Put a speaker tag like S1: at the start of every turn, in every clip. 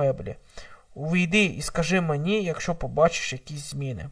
S1: меблі. Увійди і скажи мені, якщо побачиш якісь зміни.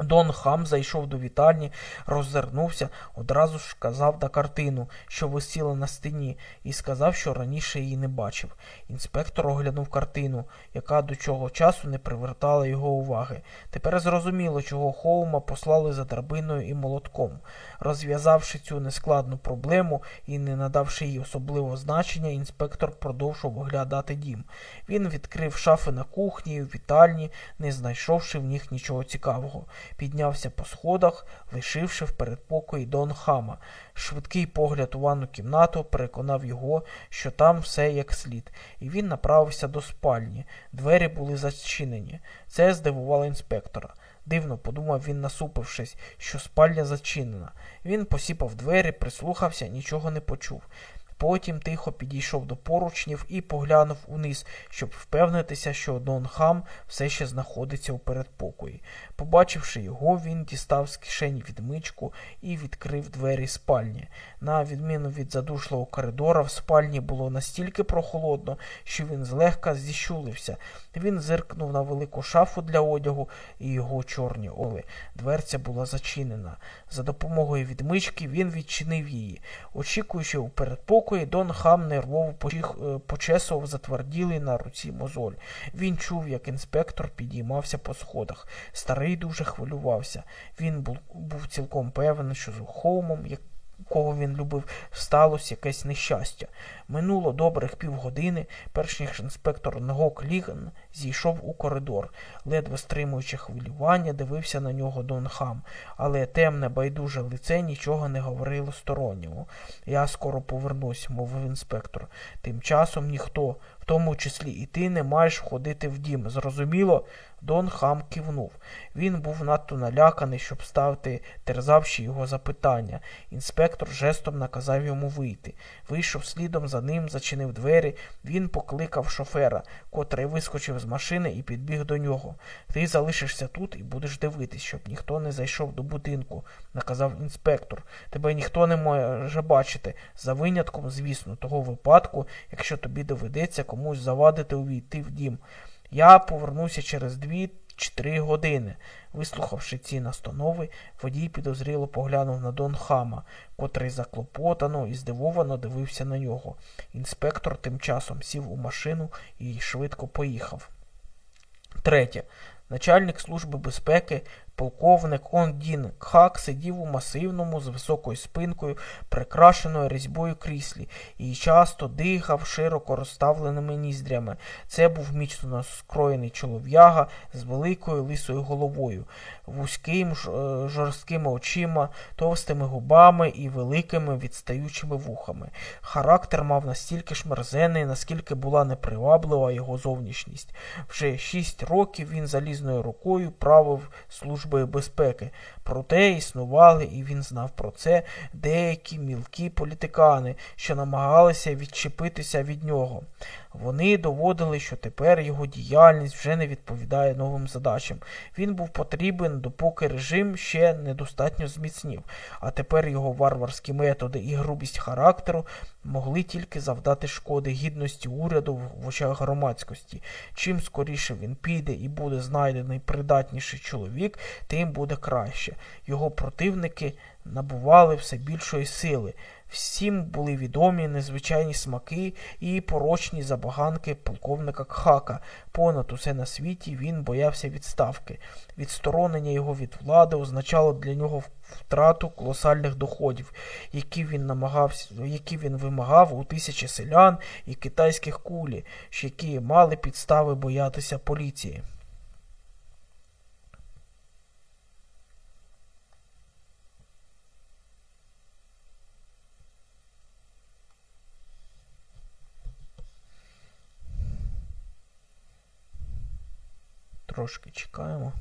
S1: Дон Хам зайшов до вітальні, роззирнувся, одразу ж казав на картину, що висіла на стіні, і сказав, що раніше її не бачив. Інспектор оглянув картину, яка до цього часу не привертала його уваги. Тепер зрозуміло, чого Хоума послали за драбиною і молотком. Розв'язавши цю нескладну проблему і не надавши їй особливого значення, інспектор продовжував оглядати дім. Він відкрив шафи на кухні в вітальні, не знайшовши в них нічого цікавого піднявся по сходах, лишивши в передпокої Дон Хама. Швидкий погляд у ванну кімнату переконав його, що там все як слід, і він направився до спальні. Двері були зачинені. Це здивувало інспектора. Дивно, подумав він, насупившись, що спальня зачинена. Він посіпав двері, прислухався, нічого не почув. Потім тихо підійшов до поручнів і поглянув униз, щоб впевнитися, що Дон Хам все ще знаходиться у передпокої. Побачивши його, він дістав з кишені відмичку і відкрив двері спальні. На відміну від задушливого коридора, в спальні було настільки прохолодно, що він злегка зіщулився. Він зиркнув на велику шафу для одягу і його чорні оли. Дверця була зачинена. За допомогою відмички він відчинив її. Очікуючи у передпокої, Дон Хам нервово е, почесував затверділий на руці мозоль. Він чув, як інспектор підіймався по сходах. Старий дуже хвилювався. Він був, був цілком певен, що з Холмом, якого він любив, сталося якесь нещастя. Минуло добрих півгодини, перш ніж інспектор Ногок Ліган зійшов у коридор, ледве стримуючи хвилювання, дивився на нього Дон Хам, але темне, байдуже лице нічого не говорило сторонньому. Я скоро повернусь, мовив інспектор. Тим часом ніхто, в тому числі і ти, не маєш входити в дім. Зрозуміло? Дон Хам кивнув. Він був надто наляканий, щоб ставити, терзавши його запитання. Інспектор жестом наказав йому вийти. Вийшов слідом за ним, зачинив двері. Він покликав шофера, котрий вискочив з машини і підбіг до нього. Ти залишишся тут і будеш дивитись, щоб ніхто не зайшов до будинку, наказав інспектор. Тебе ніхто не може бачити, за винятком, звісно, того випадку, якщо тобі доведеться комусь завадити увійти в дім. Я повернуся через дві три години. Вислухавши ці настанови, водій підозріло поглянув на Дон Хама, котрий заклопотано і здивовано дивився на нього. Інспектор тим часом сів у машину і швидко поїхав. Третє. Начальник Служби безпеки Полковник Ондін Кхак сидів у масивному з високою спинкою, прикрашеною різьбою кріслі, і часто дихав широко розставленими ніздрями. Це був міцно скроєний чолов'яга з великою лисою головою, вузьким е, жорсткими очима, товстими губами і великими відстаючими вухами. Характер мав настільки ж мерзений, наскільки була неприваблива його зовнішність. Вже шість років він залізною рукою правив службу Службою безпеки. Проте існували, і він знав про це, деякі мілкі політикани, що намагалися відчепитися від нього. Вони доводили, що тепер його діяльність вже не відповідає новим задачам. Він був потрібен, допоки режим ще недостатньо зміцнів, а тепер його варварські методи і грубість характеру могли тільки завдати шкоди гідності уряду в очах громадськості. Чим скоріше він піде і буде знайдений придатніший чоловік, тим буде краще. Його противники набували все більшої сили. Всім були відомі незвичайні смаки і порочні забаганки полковника Кхака. Понад усе на світі він боявся відставки. Відсторонення його від влади означало для нього втрату колосальних доходів, які він намагався, які він вимагав у тисячі селян і китайських кулі, які мали підстави боятися поліції. Трошки чекаємо.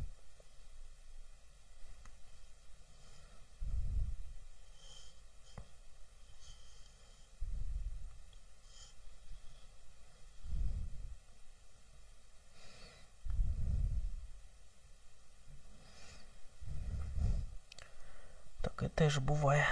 S1: Таке теж буває.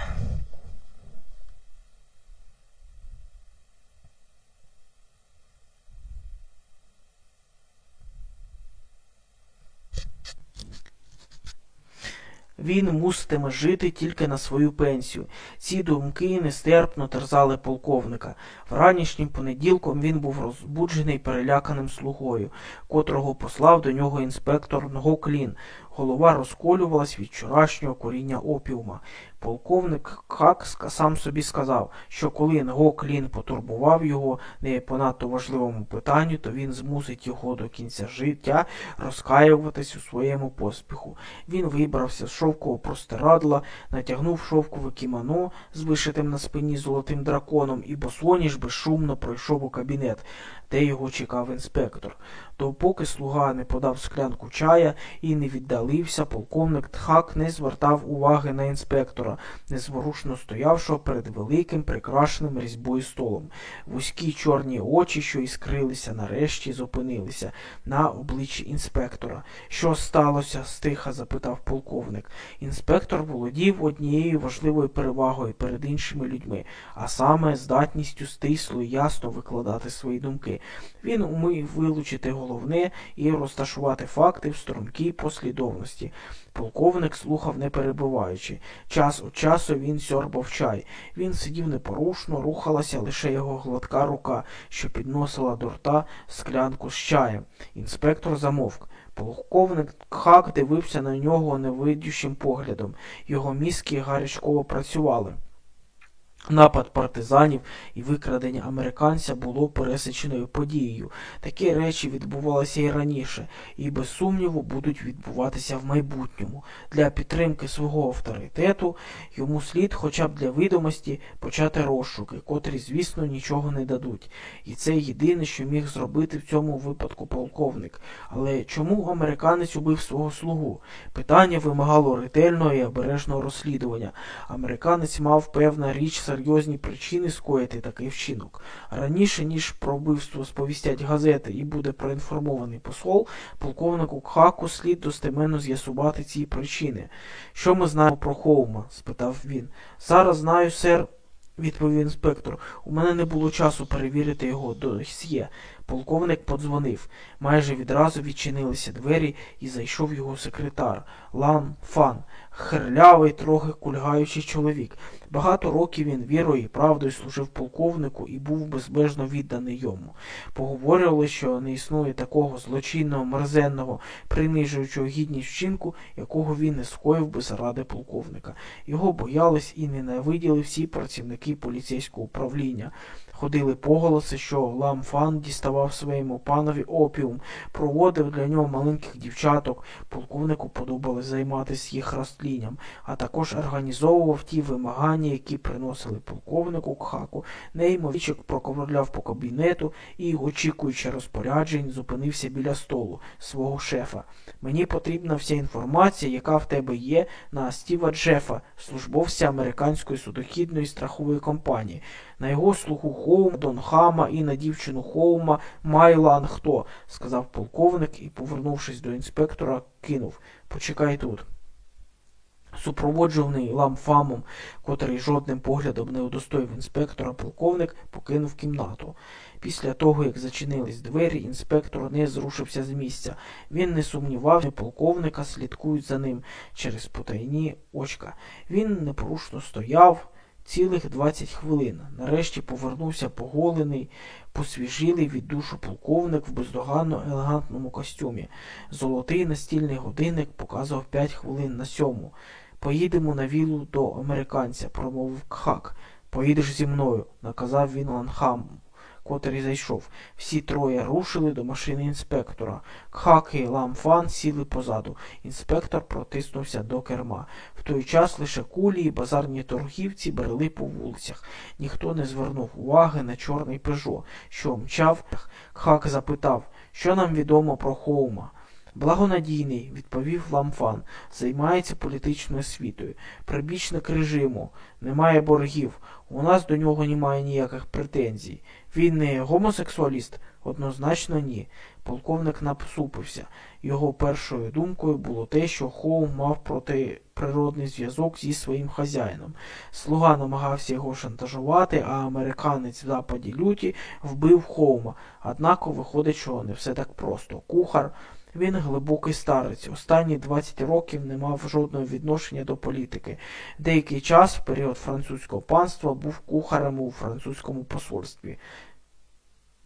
S1: Він муситиме жити тільки на свою пенсію. Ці думки нестерпно терзали полковника. Вранішнім понеділком він був розбуджений переляканим слугою, котрого послав до нього інспектор Нгоклін. Голова розколювалась від вчорашнього коріння опіума. Полковник Хак сам собі сказав, що коли Нгоклін потурбував його не по надто важливому питанню, то він змусить його до кінця життя розкаюватись у своєму поспіху. Він вибрався з шовкового простирадла, натягнув шовкове кімано з вишитим на спині золотим драконом, і босоніж безшумно пройшов у кабінет, де його чекав інспектор. Допоки слуга не подав склянку чая і не віддалився, полковник Тхак не звертав уваги на інспектора, незворушно стоявшого перед великим прикрашеним різьбою столом. Вузькі чорні очі, що іскрилися, нарешті зупинилися на обличчі інспектора. Що сталося? стиха запитав полковник. Інспектор володів однією важливою перевагою перед іншими людьми, а саме здатністю стисло і ясно викладати свої думки. Він умів вилучити головне і розташувати факти в стрункій послідовності. Полковник слухав не перебуваючи. Час у часу він сьорбав чай. Він сидів непорушно, рухалася лише його гладка рука, що підносила до рта склянку з чаєм. Інспектор замовк. Полковник Хак дивився на нього невидющим поглядом. Його мізки гарячково працювали. Напад партизанів і викрадення американця було пересеченою подією. Такі речі відбувалися і раніше, і без сумніву будуть відбуватися в майбутньому. Для підтримки свого авторитету йому слід, хоча б для видимості, почати розшуки, котрі, звісно, нічого не дадуть. І це єдине, що міг зробити в цьому випадку полковник. Але чому американець убив свого слугу? Питання вимагало ретельного і обережного розслідування. Американець мав певна річ серйозні причини скоїти такий вчинок. Раніше, ніж про вбивство сповістять газети і буде проінформований посол, полковнику Кхаку слід достеменно з'ясувати ці причини. Що ми знаємо про Хоума? спитав він. Зараз знаю, сер, відповів інспектор. У мене не було часу перевірити його досьє. Полковник подзвонив. Майже відразу відчинилися двері і зайшов його секретар Лан Фан, херлявий, трохи кульгаючий чоловік. Багато років він вірою і правдою служив полковнику і був безбежно відданий йому. Поговорювали, що не існує такого злочинного, мерзенного, принижуючого гідність вчинку, якого він не скоїв би заради полковника. Його боялись і ненавиділи всі працівники поліцейського управління. Ходили поголоси, що Ламфан діставав своєму панові опіум, проводив для нього маленьких дівчаток, полковнику подобалось займатися їх розтлінням, а також організовував ті вимагання, які приносили полковнику Кхаку, неймовічок проковерляв по кабінету і, очікуючи розпоряджень, зупинився біля столу свого шефа. Мені потрібна вся інформація, яка в тебе є на Стіва Джефа, службовця американської судохідної страхової компанії. На його слуху Хоум, Дон Хама і на дівчину Хоума Майлан хто, сказав полковник і, повернувшись до інспектора, кинув Почекай тут. Супроводжуваний ламфамом, котрий жодним поглядом не удостоїв інспектора, полковник покинув кімнату. Після того, як зачинились двері, інспектор не зрушився з місця. Він не сумнівався, полковника слідкують за ним через потайні очка. Він непорушно стояв. Цілих 20 хвилин. Нарешті повернувся поголений, посвіжилий від душу полковник в бездоганно елегантному костюмі. Золотий настільний годинник показував 5 хвилин на сьому. Поїдемо на вілу до американця, промовив Кхак. Поїдеш зі мною, наказав він Ланхаму котрий зайшов. Всі троє рушили до машини інспектора. Кхак і Ламфан сіли позаду. Інспектор протиснувся до керма. В той час лише кулі і базарні торгівці брели по вулицях. Ніхто не звернув уваги на чорний пежо, що мчав. Кхак запитав, що нам відомо про Хоума. Благонадійний, відповів Ламфан, займається політичною освітою. Прибічник режиму, немає боргів. У нас до нього немає ніяких претензій. Він не гомосексуаліст? Однозначно ні. Полковник напсупився. Його першою думкою було те, що Хоум мав протиприродний зв'язок зі своїм хазяїном. Слуга намагався його шантажувати, а американець в западі люті вбив Хоума. Однак виходить, що не все так просто. Кухар Він глибокий старець. Останні 20 років не мав жодного відношення до політики. Деякий час, в період французького панства, був кухарем у французькому посольстві.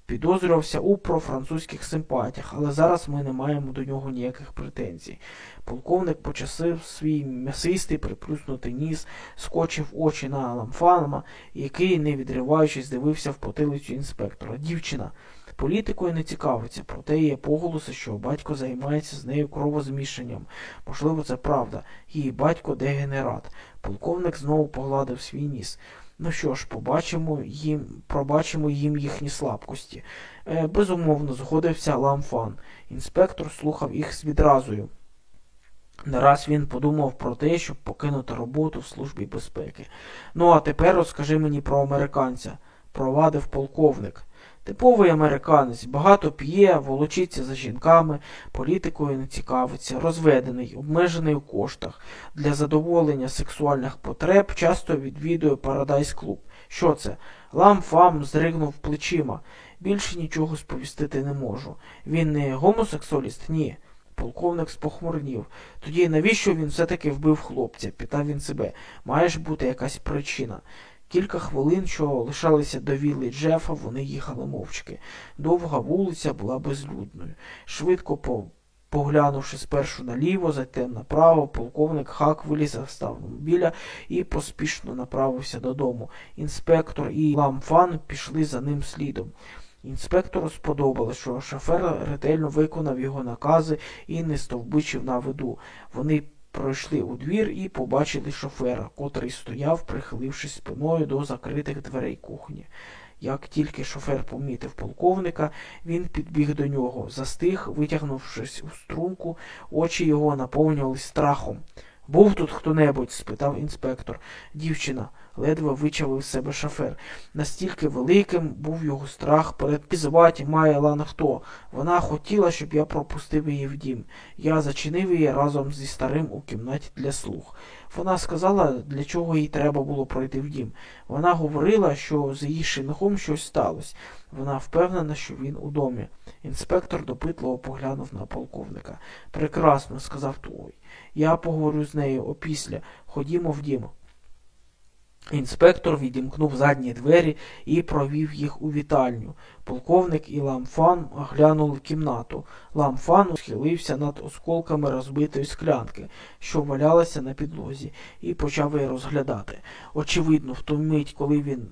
S1: Підозрювався у профранцузьких симпатіях, але зараз ми не маємо до нього ніяких претензій. Полковник почасив свій м'ясистий приплюснутий ніс, скочив очі на ламфанма, який, не відриваючись, дивився в потилицю інспектора. Дівчина політикою не цікавиться, проте є поголоси, що батько займається з нею кровозмішанням. Можливо, це правда. Її батько дегенерат. Полковник знову погладив свій ніс. Ну що ж, побачимо їм, пробачимо їм їхні слабкості. Е, безумовно, згодився Ламфан. Інспектор слухав їх з відразою. Нараз він подумав про те, щоб покинути роботу в Службі безпеки. Ну, а тепер розкажи мені про американця, провадив полковник. Типовий американець, багато п'є, волочиться за жінками, політикою не цікавиться, розведений, обмежений у коштах. Для задоволення сексуальних потреб часто відвідує Парадайс Клуб. Що це? Лам-фам зригнув плечима. Більше нічого сповістити не можу. Він не гомосексуаліст? Ні. Полковник спохмурнів. Тоді навіщо він все-таки вбив хлопця? Питав він себе. Має ж бути якась причина. Кілька хвилин, що лишалися до вілли Джефа, вони їхали мовчки. Довга вулиця була безлюдною. Швидко по... поглянувши спершу наліво, затем направо, полковник Хак виліз з автомобіля і поспішно направився додому. Інспектор і Ламфан пішли за ним слідом. Інспектору сподобалось, що шофер ретельно виконав його накази і не стовбичив на виду. Вони пройшли у двір і побачили шофера, котрий стояв, прихилившись спиною до закритих дверей кухні. Як тільки шофер помітив полковника, він підбіг до нього, застиг, витягнувшись у струнку, очі його наповнювались страхом. Був тут хто-небудь? спитав інспектор. Дівчина, ледве вичавив себе шофер. Настільки великим був його страх перед пізваті має лан хто. Вона хотіла, щоб я пропустив її в дім. Я зачинив її разом зі старим у кімнаті для слуг. Вона сказала, для чого їй треба було пройти в дім. Вона говорила, що з її шинихом щось сталося. Вона впевнена, що він у домі. Інспектор допитливо поглянув на полковника. Прекрасно, сказав той. Я поговорю з нею опісля. Ходімо в дім. Інспектор відімкнув задні двері і провів їх у вітальню. Полковник і Ламфан оглянули кімнату. Ламфан схилився над осколками розбитої склянки, що валялася на підлозі, і почав її розглядати. Очевидно, в ту мить, коли він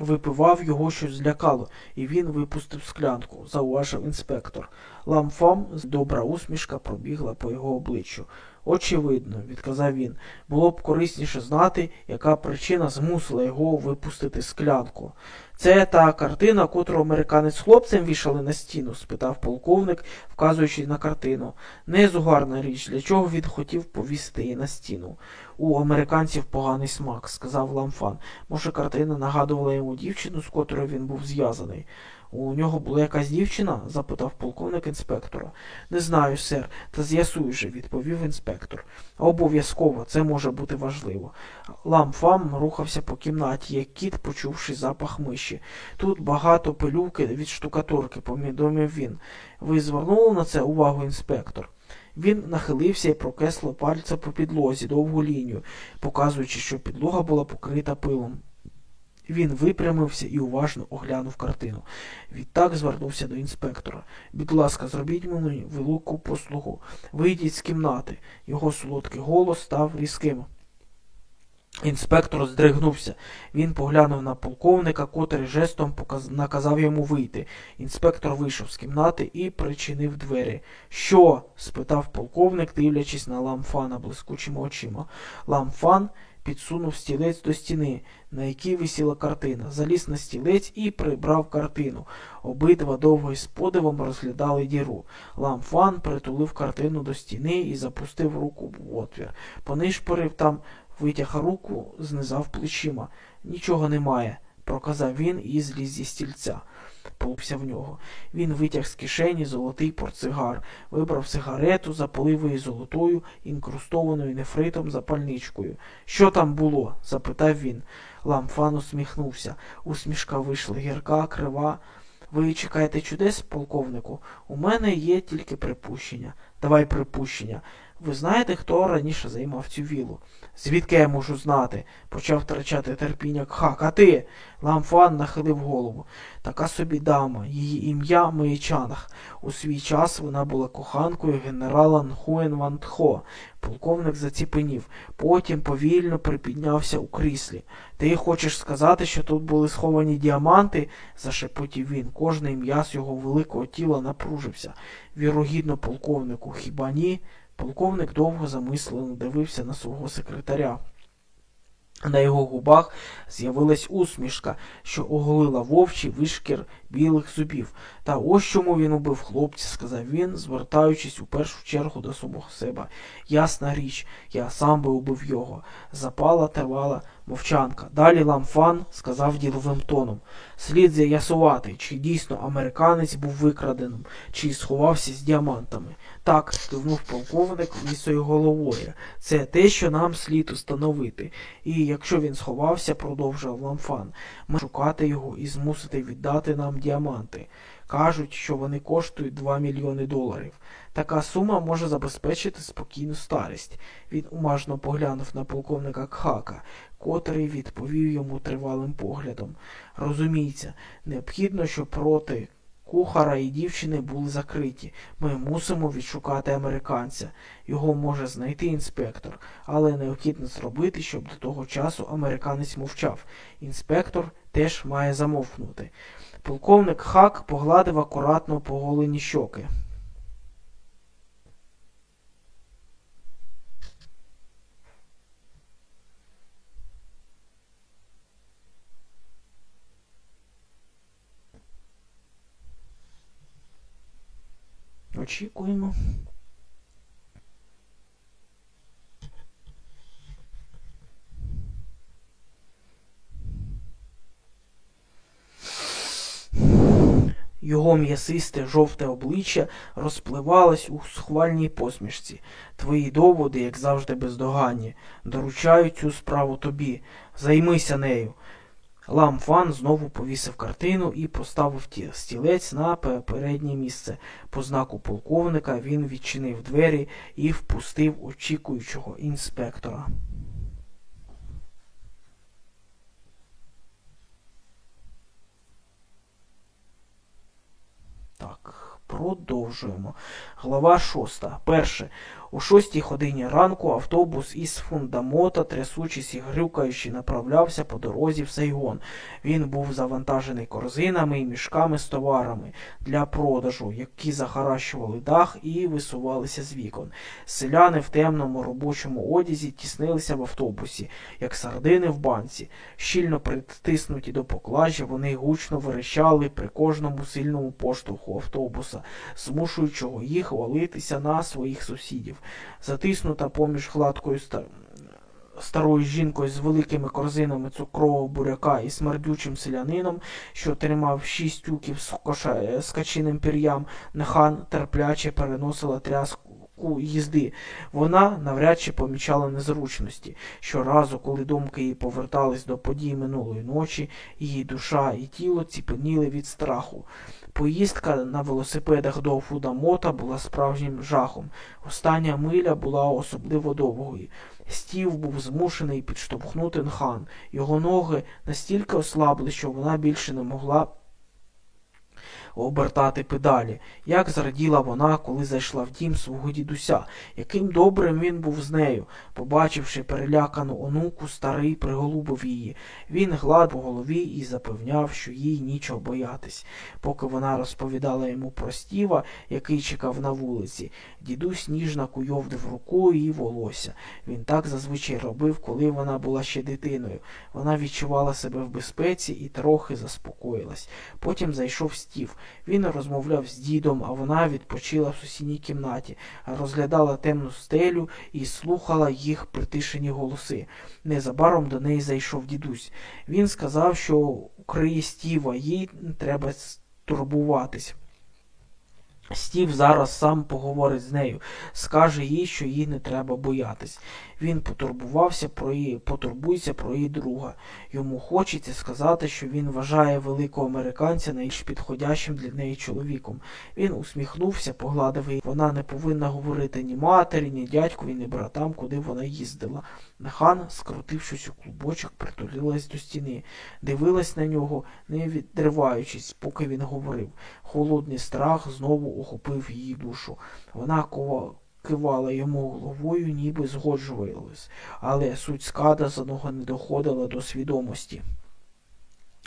S1: випивав, його щось злякало, і він випустив склянку, зауважив інспектор. Ламфам добра усмішка пробігла по його обличчю. Очевидно, відказав він, було б корисніше знати, яка причина змусила його випустити склянку. Це та картина, котру американець хлопцем вішали на стіну? спитав полковник, вказуючи на картину. Незугарна річ, для чого він хотів повісити її на стіну. У американців поганий смак, сказав Ламфан. Може, картина нагадувала йому дівчину, з котрою він був зв'язаний. У нього була якась дівчина? запитав полковник інспектора. Не знаю, сер, та з'ясуй же, відповів інспектор. Обов'язково, це може бути важливо. Ламфам рухався по кімнаті, як кіт, почувши запах миші. Тут багато пилюки від штукатурки, повідомив він. Ви звернули на це увагу інспектор? Він нахилився і прокесло пальця по підлозі довгу лінію, показуючи, що підлога була покрита пилом. Він випрямився і уважно оглянув картину. Відтак звернувся до інспектора. Будь ласка, зробіть мені велику послугу. Вийдіть з кімнати. Його солодкий голос став різким. Інспектор здригнувся. Він поглянув на полковника, котрий жестом показ... наказав йому вийти. Інспектор вийшов з кімнати і причинив двері. Що? спитав полковник, дивлячись на ламфана блискучими очима. Ламфан підсунув стілець до стіни, на якій висіла картина, заліз на стілець і прибрав картину. Обидва довго і з подивом розглядали діру. Ламфан притулив картину до стіни і запустив руку в отвір. Понишпорив там, витяг руку, знизав плечима. Нічого немає, проказав він і зліз зі стільця полупся в нього. Він витяг з кишені золотий портсигар, вибрав сигарету, запалив її золотою, інкрустованою нефритом запальничкою. Що там було? запитав він. Ламфан усміхнувся. Усмішка вийшла гірка, крива. Ви чекаєте чудес, полковнику? У мене є тільки припущення. Давай припущення. Ви знаєте, хто раніше займав цю вілу? Звідки я можу знати? почав втрачати терпіння Кхак. А ти? Ламфан нахилив голову. Така собі дама, її ім'я Моїчанах. У свій час вона була коханкою генерала Нхуен Ван Тхо. Полковник заціпенів, потім повільно припіднявся у кріслі. Ти хочеш сказати, що тут були сховані діаманти? зашепотів він. Кожний м'яз його великого тіла напружився. Вірогідно, полковнику, хіба ні? Полковник довго замислено дивився на свого секретаря. На його губах з'явилась усмішка, що оголила вовчий вишкір білих зубів. Та ось чому він убив хлопця, сказав він, звертаючись у першу чергу до самого себе. Ясна річ, я сам би убив його. Запала тривала мовчанка. Далі ламфан сказав діловим тоном. Слід з'ясувати, чи дійсно американець був викраденим, чи сховався з діамантами. Так, кивнув полковник лісою головою. Це те, що нам слід установити. І якщо він сховався, продовжив ламфан, ми шукати його і змусити віддати нам діаманти. Кажуть, що вони коштують 2 мільйони доларів. Така сума може забезпечити спокійну старість. Він уважно поглянув на полковника Кхака, котрий відповів йому тривалим поглядом. Розуміється, необхідно, щоб проти кухара і дівчини були закриті. Ми мусимо відшукати американця. Його може знайти інспектор, але необхідно зробити, щоб до того часу американець мовчав. Інспектор теж має замовкнути. Полковник Хак погладив акуратно поголені щоки. Очікуємо. Його м'ясисте жовте обличчя розпливалось у схвальній посмішці. Твої доводи, як завжди, бездоганні. Доручаю цю справу тобі. Займися нею. Лам Фан знову повісив картину і поставив стілець на переднє місце. По знаку полковника він відчинив двері і впустив очікуючого інспектора. Так, продовжуємо. Глава шоста. Перше. У шостій годині ранку автобус із фундамота, трясучись і грюкаючи, направлявся по дорозі в Сайгон. Він був завантажений корзинами і мішками з товарами для продажу, які захаращували дах і висувалися з вікон. Селяни в темному робочому одязі тіснилися в автобусі, як сардини в банці. Щільно притиснуті до поклажі, вони гучно верещали при кожному сильному поштовху автобуса, змушуючи їх валитися на своїх сусідів затиснута поміж гладкою старою жінкою з великими корзинами цукрового буряка і смердючим селянином, що тримав шість тюків з, коша... з качиним пір'ям, нехан терпляче переносила тряску. Їзди вона навряд чи помічала незручності. Щоразу, коли думки її повертались до подій минулої ночі, її душа і тіло ціпеніли від страху. Поїздка на велосипедах до Фудамота була справжнім жахом. Остання миля була особливо довгою. Стів був змушений підштовхнути нхан. Його ноги настільки ослабли, що вона більше не могла обертати педалі. Як зраділа вона, коли зайшла в дім свого дідуся, яким добрим він був з нею. Побачивши перелякану онуку, старий приголубив її. Він глад по голові і запевняв, що їй нічого боятись. Поки вона розповідала йому про стіва, який чекав на вулиці, дідусь ніжно куйовдив рукою і волосся. Він так зазвичай робив, коли вона була ще дитиною. Вона відчувала себе в безпеці і трохи заспокоїлась. Потім зайшов стів. Він розмовляв з дідом, а вона відпочила в сусідній кімнаті, розглядала темну стелю і слухала їх притишені голоси. Незабаром до неї зайшов дідусь. Він сказав, що укриє стіва, їй треба турбуватись. Стів зараз сам поговорить з нею, скаже їй, що їй не треба боятись. Він потурбувався про її, потурбуйся про її друга. Йому хочеться сказати, що він вважає великого американця найбільш підходящим для неї чоловіком. Він усміхнувся, погладив її. Вона не повинна говорити ні матері, ні дядькові, ні братам, куди вона їздила. Хан, скрутившись у клубочок, притулилась до стіни, дивилась на нього, не відриваючись, поки він говорив. Холодний страх знову охопив її душу. Вона кова кивала йому головою, ніби згоджувалась, але суть скада за нього не доходила до свідомості.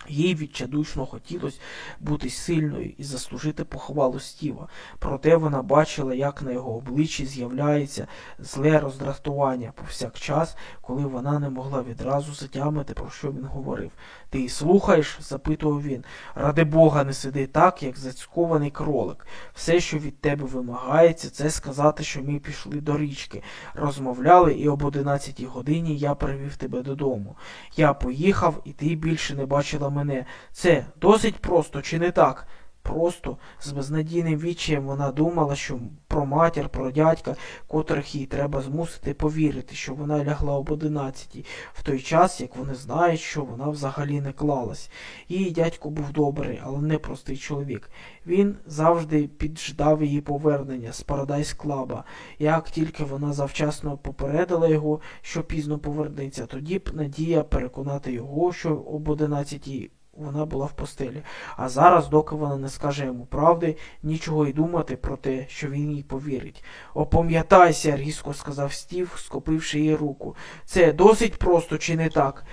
S1: Їй відчайдушно хотілося бути сильною і заслужити похвалу Стіва, проте вона бачила, як на його обличчі з'являється зле роздратування повсякчас, коли вона не могла відразу затямити, про що він говорив. Ти слухаєш? запитував він. Ради Бога, не сиди так, як зацькований кролик. Все, що від тебе вимагається, це сказати, що ми пішли до річки. Розмовляли, і об одинадцятій годині я привів тебе додому. Я поїхав, і ти більше не бачила мене. Це досить просто, чи не так? Просто з безнадійним відчаєм вона думала, що про матір, про дядька, котрих їй треба змусити повірити, що вона лягла об одинадцятій, в той час, як вони знають, що вона взагалі не клалась. Її дядько був добрий, але не простий чоловік. Він завжди підждав її повернення з Парадайс Клаба. Як тільки вона завчасно попередила його, що пізно повернеться, тоді б надія переконати його, що об одинадцятій вона була в постелі. А зараз, доки вона не скаже йому правди, нічого й думати про те, що він їй повірить. Опам'ятайся, різко сказав Стів, скопивши її руку. Це досить просто, чи не так?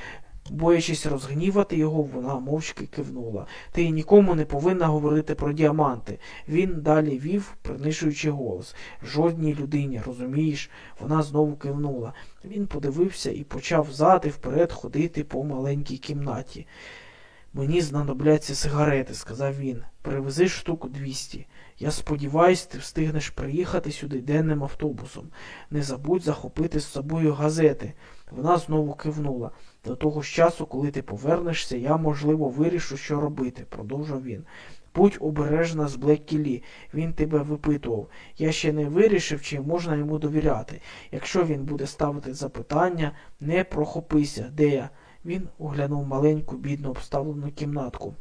S1: Боячись розгнівати його, вона мовчки кивнула. Ти нікому не повинна говорити про діаманти. Він далі вів, принишуючи голос. Жодній людині, розумієш? Вона знову кивнула. Він подивився і почав зад і вперед ходити по маленькій кімнаті. Мені знадобляться сигарети, сказав він. Привези штуку двісті. Я сподіваюсь, ти встигнеш приїхати сюди денним автобусом. Не забудь захопити з собою газети. Вона знову кивнула. До того ж часу, коли ти повернешся, я, можливо, вирішу, що робити, продовжив він. Будь обережна з Блеккілі. Він тебе випитував. Я ще не вирішив, чи можна йому довіряти. Якщо він буде ставити запитання, не прохопися, де я. Він оглянув маленьку, бідно обставлену кімнатку.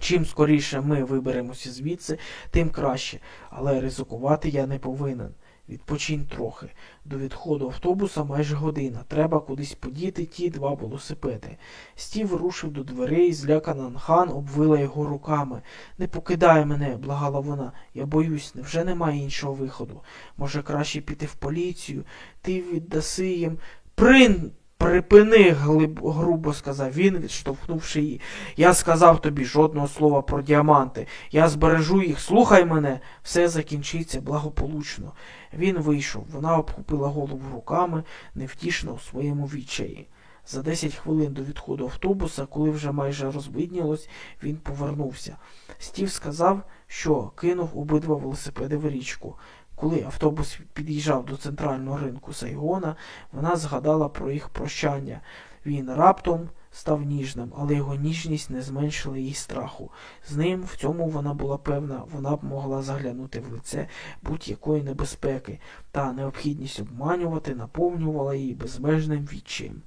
S1: Чим скоріше ми виберемося звідси, тим краще, але ризикувати я не повинен. Відпочинь трохи. До відходу автобуса майже година. Треба кудись подіти ті два велосипеди. Стів рушив до дверей, злякана Нхан обвила його руками. Не покидай мене, благала вона. Я боюсь, невже немає іншого виходу. Може, краще піти в поліцію, ти віддаси їм. Прин. Припини, глиб, грубо сказав він, відштовхнувши її. Я сказав тобі жодного слова про діаманти. Я збережу їх, слухай мене, все закінчиться благополучно. Він вийшов, вона обхопила голову руками, невтішно у своєму відчаї. За десять хвилин до відходу автобуса, коли вже майже розвиднілось, він повернувся. Стів сказав, що кинув обидва велосипеди в річку. Коли автобус під'їжджав до центрального ринку Сайгона, вона згадала про їх прощання. Він раптом став ніжним, але його ніжність не зменшила їй страху. З ним в цьому вона була певна, вона б могла заглянути в лице будь-якої небезпеки, та необхідність обманювати наповнювала її безмежним відчаєм.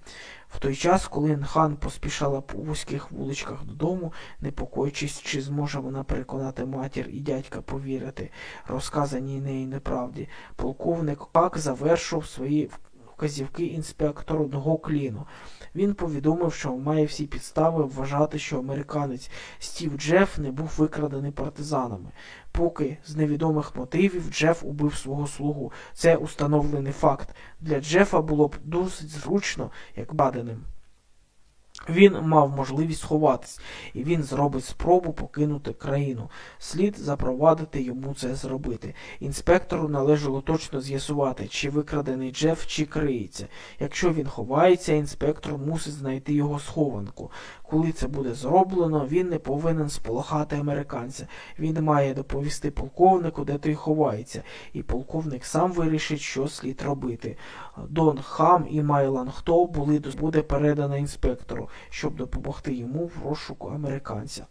S1: В той час, коли Нхан поспішала по вузьких вуличках додому, непокоючись, чи зможе вона переконати матір і дядька повірити розказаній неї неправді, полковник Пак завершив свої вказівки інспектору одного кліну. Він повідомив, що має всі підстави вважати, що американець Стів Джеф не був викрадений партизанами. Поки з невідомих мотивів Джеф убив свого слугу. Це установлений факт. Для Джефа було б досить зручно, як баденим. Він мав можливість сховатись, і він зробить спробу покинути країну. Слід запровадити йому це зробити. Інспектору належало точно з'ясувати, чи викрадений Джеф, чи криється. Якщо він ховається, інспектор мусить знайти його схованку. Коли це буде зроблено, він не повинен сполохати американця. Він має доповісти полковнику, де той ховається, і полковник сам вирішить, що слід робити. Дон Хам і Майлан Хто були буде передано інспектору. Щоб допомогти йому в розшуку американця.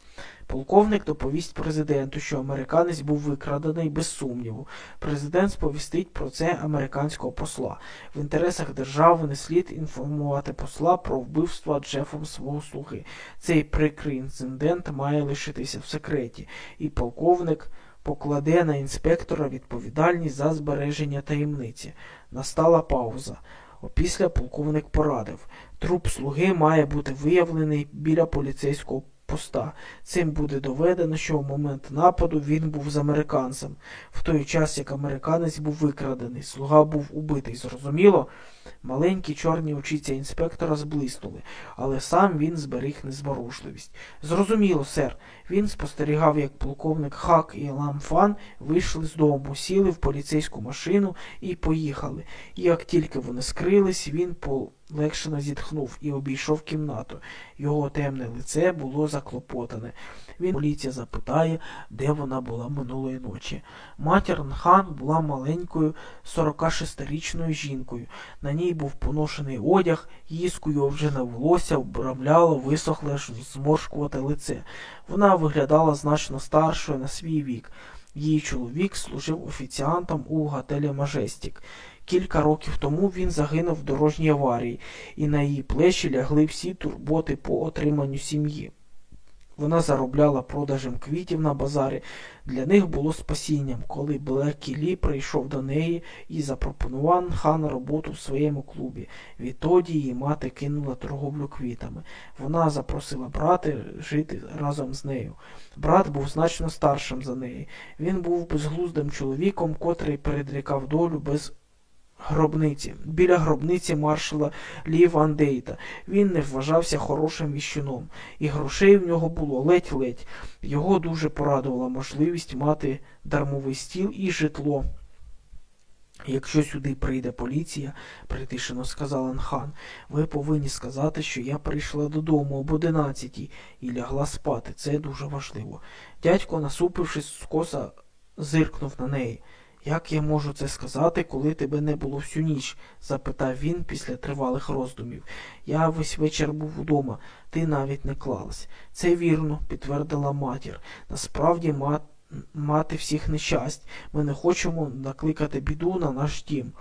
S1: Полковник доповість президенту, що американець був викрадений без сумніву. Президент сповістить про це американського посла. В інтересах держави не слід інформувати посла про вбивство Джефом свого слуги. Цей прикрий інцидент має лишитися в секреті, і полковник покладе на інспектора відповідальність за збереження таємниці. Настала пауза. Опісля полковник порадив. Труп слуги має бути виявлений біля поліцейського поста. Цим буде доведено, що в момент нападу він був з американцем, в той час як американець був викрадений, слуга був убитий. Зрозуміло? Маленькі чорні очіця інспектора зблиснули, але сам він зберіг незворушливість. Зрозуміло, сер. Він спостерігав, як полковник Хак і Ламфан вийшли з дому, сіли в поліцейську машину і поїхали. Як тільки вони скрились, він полегшено зітхнув і обійшов кімнату. Його темне лице було заклопотане. Він поліція запитає, де вона була минулої ночі. Матір Нхан була маленькою 46-річною жінкою. На ній був поношений одяг, її скуйовджене волосся обрамляло висохле зморшкувате лице. Вона виглядала значно старшою на свій вік. Її чоловік служив офіціантом у готелі Мажестік. Кілька років тому він загинув в дорожній аварії, і на її плечі лягли всі турботи по отриманню сім'ї. Вона заробляла продажем квітів на базарі. Для них було спасінням, коли Блекі Лі прийшов до неї і запропонував хан роботу в своєму клубі. Відтоді її мати кинула торговлю квітами. Вона запросила брата жити разом з нею. Брат був значно старшим за неї. Він був безглуздим чоловіком, котрий передрікав долю без гробниці. Біля гробниці маршала Лі Ван Дейта. Він не вважався хорошим віщуном, і грошей в нього було ледь-ледь. Його дуже порадувала можливість мати дармовий стіл і житло. Якщо сюди прийде поліція, притишено сказав Анхан, ви повинні сказати, що я прийшла додому об одинадцятій і лягла спати. Це дуже важливо. Дядько, насупившись, скоса зиркнув на неї. Як я можу це сказати, коли тебе не було всю ніч? запитав він після тривалих роздумів. Я весь вечір був удома, ти навіть не клалась. Це вірно, підтвердила матір. Насправді, мати всіх нещасть. Ми не хочемо накликати біду на наш дім.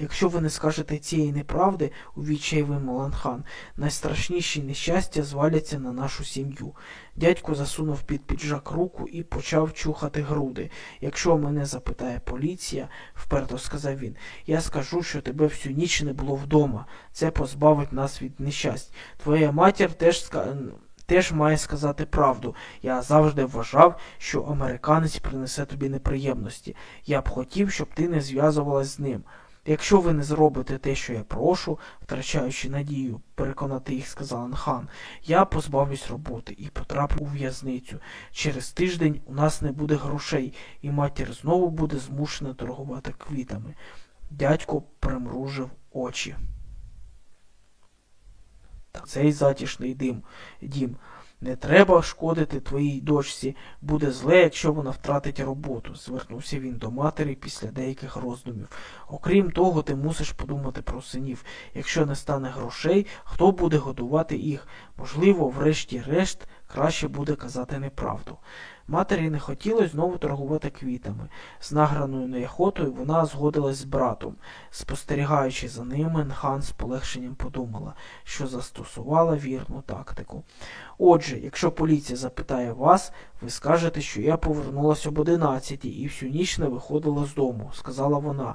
S1: Якщо ви не скажете цієї неправди, у відчаєвий Маланхан, найстрашніші нещастя зваляться на нашу сім'ю. Дядько засунув під піджак руку і почав чухати груди. Якщо мене запитає поліція, вперто сказав він, я скажу, що тебе всю ніч не було вдома. Це позбавить нас від нещасть. Твоя матір теж ска теж має сказати правду. Я завжди вважав, що американець принесе тобі неприємності. Я б хотів, щоб ти не зв'язувалась з ним. Якщо ви не зробите те, що я прошу, втрачаючи надію переконати їх, сказав Анхан, я позбавлюсь роботи і потраплю у в'язницю. Через тиждень у нас не буде грошей, і матір знову буде змушена торгувати квітами. Дядько примружив очі. Цей затішний дим, дім. Не треба шкодити твоїй дочці, буде зле, якщо вона втратить роботу, звернувся він до матері після деяких роздумів. Окрім того, ти мусиш подумати про синів. Якщо не стане грошей, хто буде годувати їх? Можливо, врешті-решт краще буде казати неправду. Матері не хотілося знову торгувати квітами. З награною неохотою вона згодилась з братом. Спостерігаючи за ними, хан з полегшенням подумала, що застосувала вірну тактику. Отже, якщо поліція запитає вас, ви скажете, що я повернулася об одинадцятій і всю ніч не виходила з дому, сказала вона.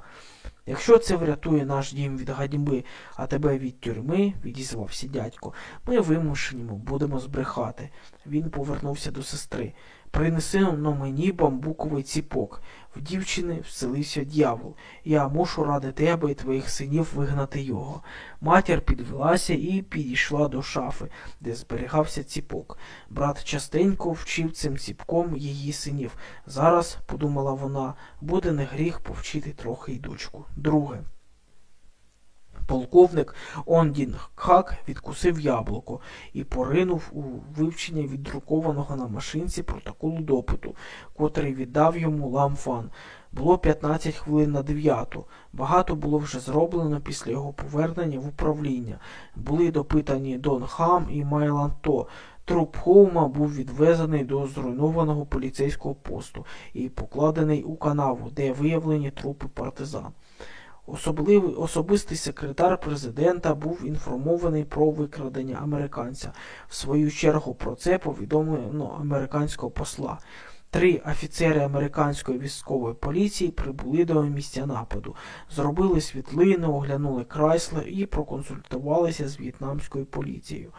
S1: Якщо це врятує наш дім від гадьби, а тебе від тюрми, відізвався дядько, ми вимушені будемо збрехати. Він повернувся до сестри. Принеси на мені бамбуковий ціпок. В дівчини вселився дьявол. Я мушу ради тебе і твоїх синів вигнати його. Матір підвелася і підійшла до шафи, де зберігався ціпок. Брат частенько вчив цим ціпком її синів. Зараз, подумала вона, буде не гріх повчити трохи й дочку. Друге. Полковник Ондін Хак відкусив яблуко і поринув у вивчення віддрукованого на машинці протоколу допиту, котрий віддав йому ламфан. Було 15 хвилин на дев'яту. Багато було вже зроблено після його повернення в управління. Були допитані Дон Хам і Майлан То. Труп Хоума був відвезений до зруйнованого поліцейського посту і покладений у канаву, де виявлені трупи партизан. Особливий особистий секретар президента був інформований про викрадення американця. В свою чергу про це повідомлено американського посла. Три офіцери американської військової поліції прибули до місця нападу, зробили світлини, оглянули Крайслер і проконсультувалися з в'єтнамською поліцією.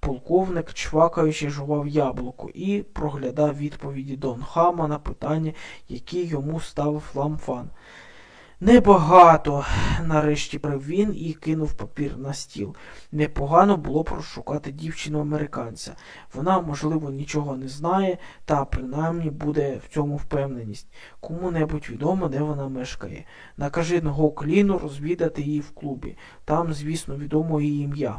S1: Полковник, чвакаючи, жував яблуко і проглядав відповіді Дон Хама на питання, які йому ставив ламфан. Небагато, нарешті прив він і кинув папір на стіл. Непогано було прошукати дівчину американця. Вона, можливо, нічого не знає, та принаймні буде в цьому впевненість. Кому-небудь відомо, де вона мешкає. Накажи Гокліну розвідати її в клубі. Там, звісно, відомо її ім'я.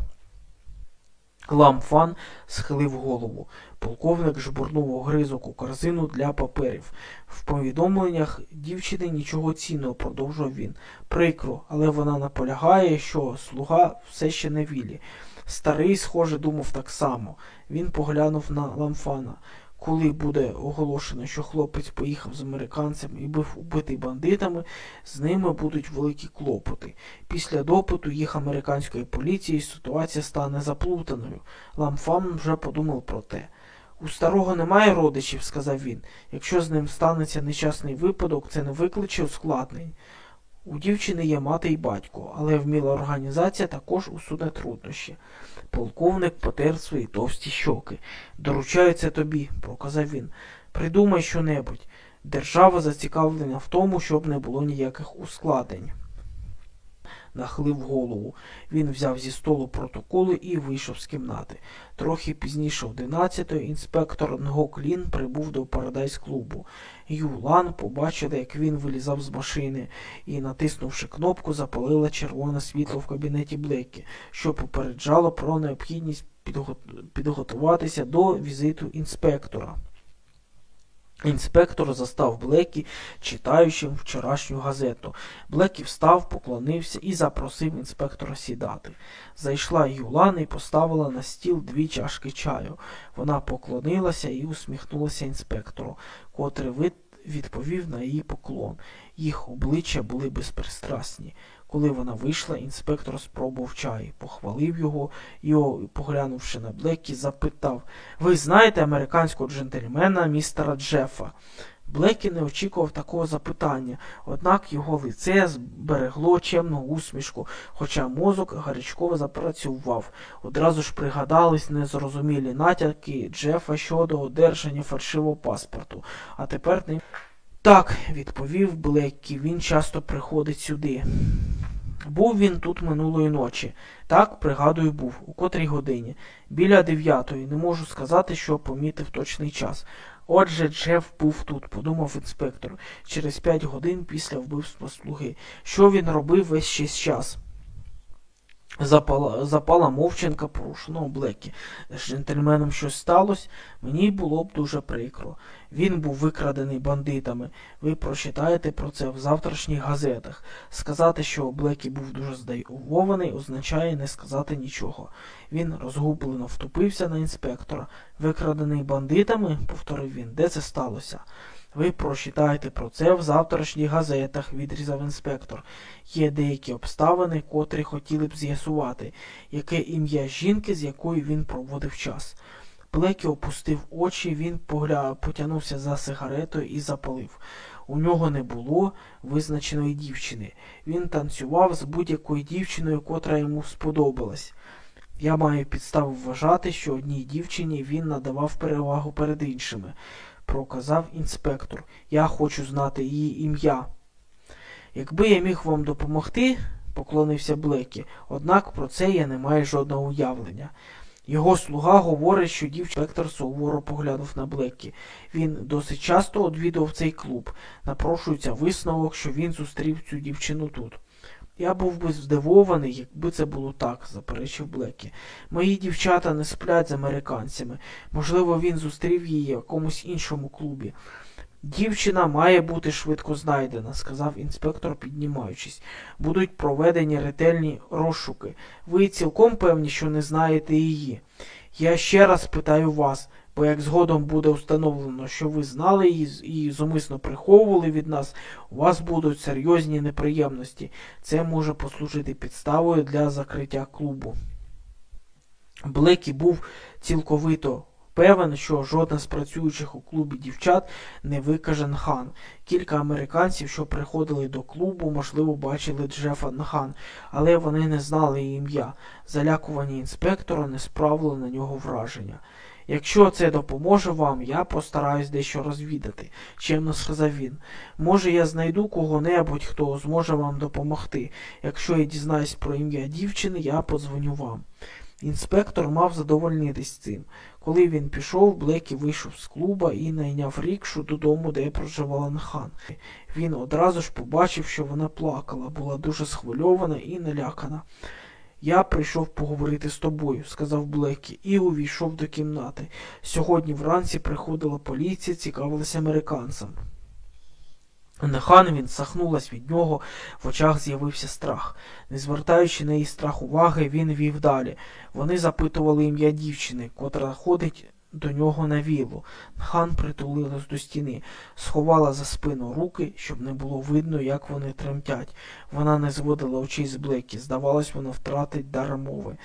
S1: Ламфан схилив голову. Полковник жбурнув огризок у корзину для паперів. В повідомленнях дівчини нічого цінного, продовжував він. Прикро, але вона наполягає, що слуга все ще не вілі. Старий, схоже, думав так само. Він поглянув на ламфана. Коли буде оголошено, що хлопець поїхав з американцем і був убитий бандитами, з ними будуть великі клопоти. Після допиту їх американської поліції ситуація стане заплутаною. Ламфан вже подумав про те. У старого немає родичів, сказав він. Якщо з ним станеться нещасний випадок, це не викличе ускладнень. У дівчини є мати й батько, але вміла організація також усуне труднощі. Полковник потер свої товсті щоки. Доручаю тобі, проказав він. Придумай що-небудь. Держава зацікавлена в тому, щоб не було ніяких ускладнень нахилив голову. Він взяв зі столу протоколи і вийшов з кімнати. Трохи пізніше, одинадцятої, інспектор Нгоклін прибув до Парадайс клубу. Юлан побачила, як він вилізав з машини, і, натиснувши кнопку, запалила червоне світло в кабінеті Блекі, що попереджало про необхідність підготуватися до візиту інспектора. Інспектор застав Блекі, читаючим вчорашню газету. Блекі встав, поклонився і запросив інспектора сідати. Зайшла Юлан і поставила на стіл дві чашки чаю. Вона поклонилася і усміхнулася інспектору, котрий відповів на її поклон. Їх обличчя були безпристрасні. Коли вона вийшла, інспектор спробував чай, похвалив його і, поглянувши на Блекі, запитав Ви знаєте американського джентльмена містера Джефа? Блекі не очікував такого запитання, однак його лице зберегло чемну усмішку, хоча мозок гарячково запрацював. Одразу ж пригадались незрозумілі натяки Джефа щодо одержання фальшивого паспорту. А тепер не. Так, відповів Блеккі, він часто приходить сюди. Був він тут минулої ночі. Так, пригадую, був, у котрій годині. Біля дев'ятої. Не можу сказати, що помітив точний час. Отже, Джеф був тут, подумав інспектор, через п'ять годин після вбивства слуги. Що він робив весь шість час? Запала запала мовчанка порушеного Блекі. З джентльменом щось сталося, мені було б дуже прикро. Він був викрадений бандитами. Ви прочитаєте про це в завтрашніх газетах. Сказати, що Блекі був дуже здивований, означає не сказати нічого. Він розгублено втупився на інспектора. Викрадений бандитами, повторив він, де це сталося? Ви прочитаєте про це в завтрашніх газетах, відрізав інспектор. Є деякі обставини, котрі хотіли б з'ясувати, яке ім'я жінки, з якою він проводив час. Блекі опустив очі, він погля... потягнувся за сигаретою і запалив. У нього не було визначеної дівчини. Він танцював з будь-якою дівчиною, котра йому сподобалась. Я маю підставу вважати, що одній дівчині він надавав перевагу перед іншими проказав інспектор. Я хочу знати її ім'я. Якби я міг вам допомогти, поклонився Блекі, однак про це я не маю жодного уявлення. Його слуга говорить, що дівчинспектор суворо поглянув на Блекі. Він досить часто відвідував цей клуб. Напрошується висновок, що він зустрів цю дівчину тут. Я був би здивований, якби це було так, заперечив Блекі. Мої дівчата не сплять з американцями. Можливо, він зустрів її в якомусь іншому клубі. Дівчина має бути швидко знайдена, сказав інспектор, піднімаючись. Будуть проведені ретельні розшуки. Ви цілком певні, що не знаєте її. Я ще раз питаю вас, бо як згодом буде встановлено, що ви знали її і зумисно приховували від нас, у вас будуть серйозні неприємності. Це може послужити підставою для закриття клубу. Блекі був цілковито певен, що жодна з працюючих у клубі дівчат не викаже Нхан. Кілька американців, що приходили до клубу, можливо, бачили Джефа Нхан, але вони не знали ім'я. Залякувані інспектора не справили на нього враження. Якщо це допоможе вам, я постараюсь дещо розвідати, чемно сказав він. Може, я знайду кого-небудь, хто зможе вам допомогти. Якщо я дізнаюсь про ім'я дівчини, я подзвоню вам. Інспектор мав задовольнитись цим. Коли він пішов, Блекі вийшов з клуба і найняв рікшу додому, де проживала Нхан. Він одразу ж побачив, що вона плакала, була дуже схвильована і налякана. Я прийшов поговорити з тобою, сказав Блекі, і увійшов до кімнати. Сьогодні вранці приходила поліція, цікавилася американцем. Нехан він сахнулась від нього, в очах з'явився страх. Не звертаючи на її страх уваги, він вів далі. Вони запитували ім'я дівчини, котра ходить до нього на віллу. Нхан притулилась до стіни, сховала за спину руки, щоб не було видно, як вони тремтять. Вона не зводила очей з Блекі, здавалось, вона втратить дар мови.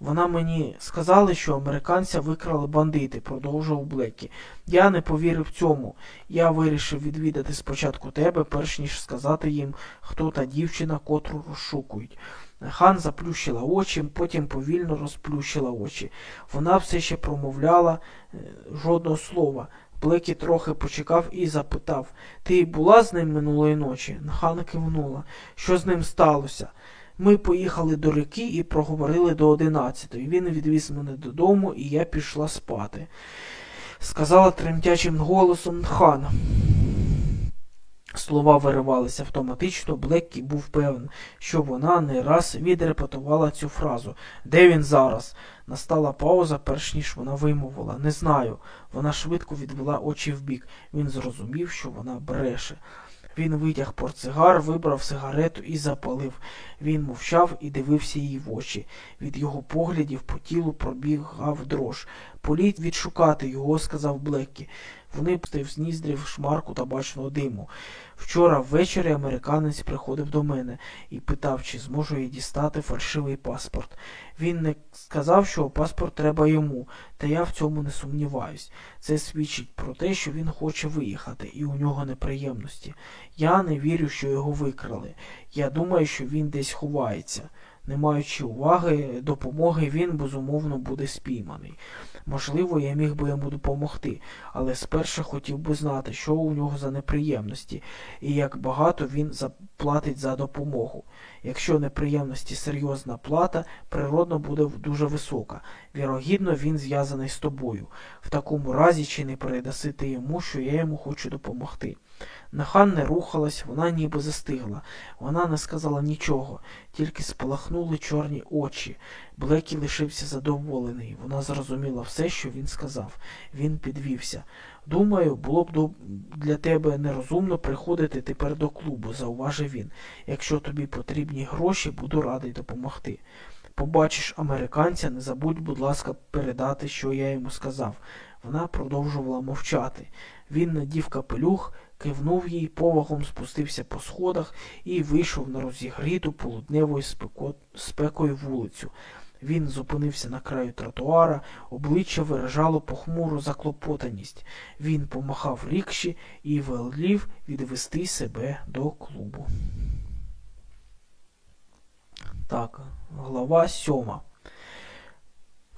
S1: Вона мені сказала, що американця викрали бандити, продовжував Блекі. Я не повірив цьому. Я вирішив відвідати спочатку тебе, перш ніж сказати їм, хто та дівчина, котру розшукують. Нхан заплющила очі, потім повільно розплющила очі. Вона все ще промовляла е, жодного слова. Блекі трохи почекав і запитав Ти була з ним минулої ночі? Хан кивнула. Що з ним сталося? Ми поїхали до реки і проговорили до одинадцятої. Він відвіз мене додому, і я пішла спати. Сказала тремтячим голосом хан. Слова виривалися автоматично, Блеккі був певен, що вона не раз відрепетувала цю фразу. Де він зараз? Настала пауза, перш ніж вона вимовила. Не знаю. Вона швидко відвела очі вбік. Він зрозумів, що вона бреше. Він витяг портсигар, вибрав сигарету і запалив. Він мовчав і дивився їй в очі. Від його поглядів по тілу пробігав дрож. Політь відшукати його, сказав Блеккі. Вони пстив з ніздрів шмарку табачного диму. Вчора ввечері американець приходив до мене і питав, чи зможу я дістати фальшивий паспорт. Він не сказав, що паспорт треба йому, та я в цьому не сумніваюсь. Це свідчить про те, що він хоче виїхати, і у нього неприємності. Я не вірю, що його викрали. Я думаю, що він десь ховається. Не маючи уваги, допомоги, він безумовно буде спійманий. Можливо, я міг би йому допомогти, але спершу хотів би знати, що у нього за неприємності і як багато він заплатить за допомогу. Якщо неприємності серйозна плата, природно буде дуже висока. Вірогідно, він зв'язаний з тобою. В такому разі чи не передаси ти йому, що я йому хочу допомогти. Нахан не рухалась, вона ніби застигла. Вона не сказала нічого, тільки спалахнули чорні очі. Блекі лишився задоволений. Вона зрозуміла все, що він сказав. Він підвівся. Думаю, було б для тебе нерозумно приходити тепер до клубу, зауважив він. Якщо тобі потрібні гроші, буду радий допомогти. Побачиш американця, не забудь, будь ласка, передати, що я йому сказав. Вона продовжувала мовчати. Він надів капелюх, кивнув їй, повагом спустився по сходах і вийшов на розігріту полудневою спеко... спекою вулицю. Він зупинився на краю тротуара, обличчя виражало похмуру заклопотаність. Він помахав рікші і велів відвести себе до клубу. Так, глава сьома.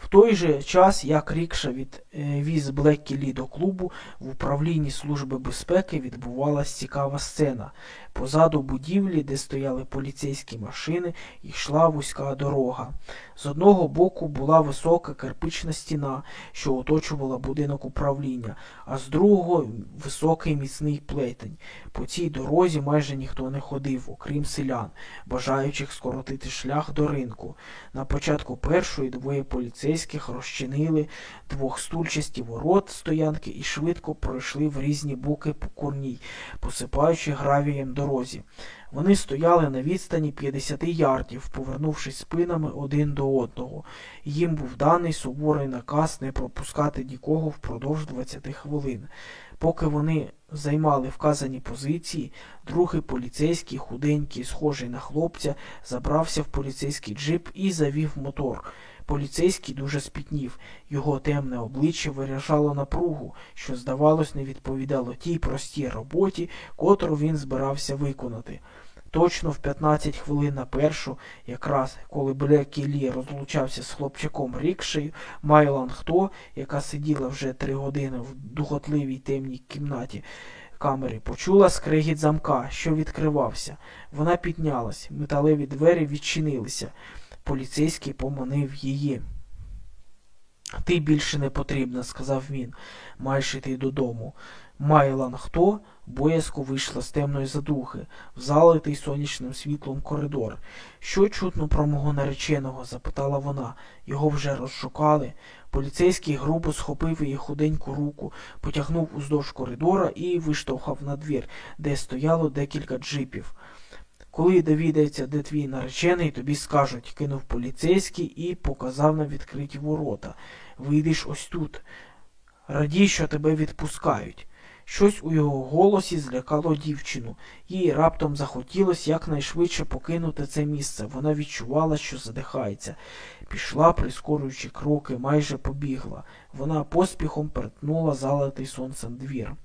S1: В той же час, як рікша відвіз Блеккі Лі до клубу, в управлінні Служби безпеки відбувалася цікава сцена. Позаду будівлі, де стояли поліцейські машини, йшла вузька дорога. З одного боку була висока кирпична стіна, що оточувала будинок управління, а з другого високий міцний плетень. По цій дорозі майже ніхто не ходив, окрім селян, бажаючих скоротити шлях до ринку. На початку першої двоє поліцейських розчинили двохстульчасті ворот стоянки і швидко пройшли в різні боки по курній, посипаючи гравієм дорозі. Вони стояли на відстані 50 ярдів, повернувшись спинами один до одного. Їм був даний суворий наказ не пропускати нікого впродовж 20 хвилин. Поки вони займали вказані позиції, другий поліцейський, худенький, схожий на хлопця, забрався в поліцейський джип і завів мотор. Поліцейський дуже спітнів, його темне обличчя виражало напругу, що, здавалось, не відповідало тій простій роботі, котру він збирався виконати. Точно в 15 хвилин на першу, якраз коли Блекі Лі розлучався з хлопчаком рікшею, Майлан Хто, яка сиділа вже три години в духотливій темній кімнаті камери, почула скригіт замка, що відкривався. Вона піднялась, металеві двері відчинилися. Поліцейський поманив її. Ти більше не потрібна, сказав він. Маєш іти додому. Майлан хто? боязко вийшла з темної задухи, в залитий сонячним світлом коридор. Що чутно про мого нареченого? запитала вона. Його вже розшукали. Поліцейський грубо схопив її худеньку руку, потягнув уздовж коридора і виштовхав на двір, де стояло декілька джипів. Коли довідається, де твій наречений, тобі скажуть, кинув поліцейський і показав на відкриті ворота. Вийдеш ось тут. Радій, що тебе відпускають. Щось у його голосі злякало дівчину. Їй раптом захотілося якнайшвидше покинути це місце. Вона відчувала, що задихається. Пішла, прискорюючи кроки, майже побігла. Вона поспіхом перетнула залитий сонцем двір.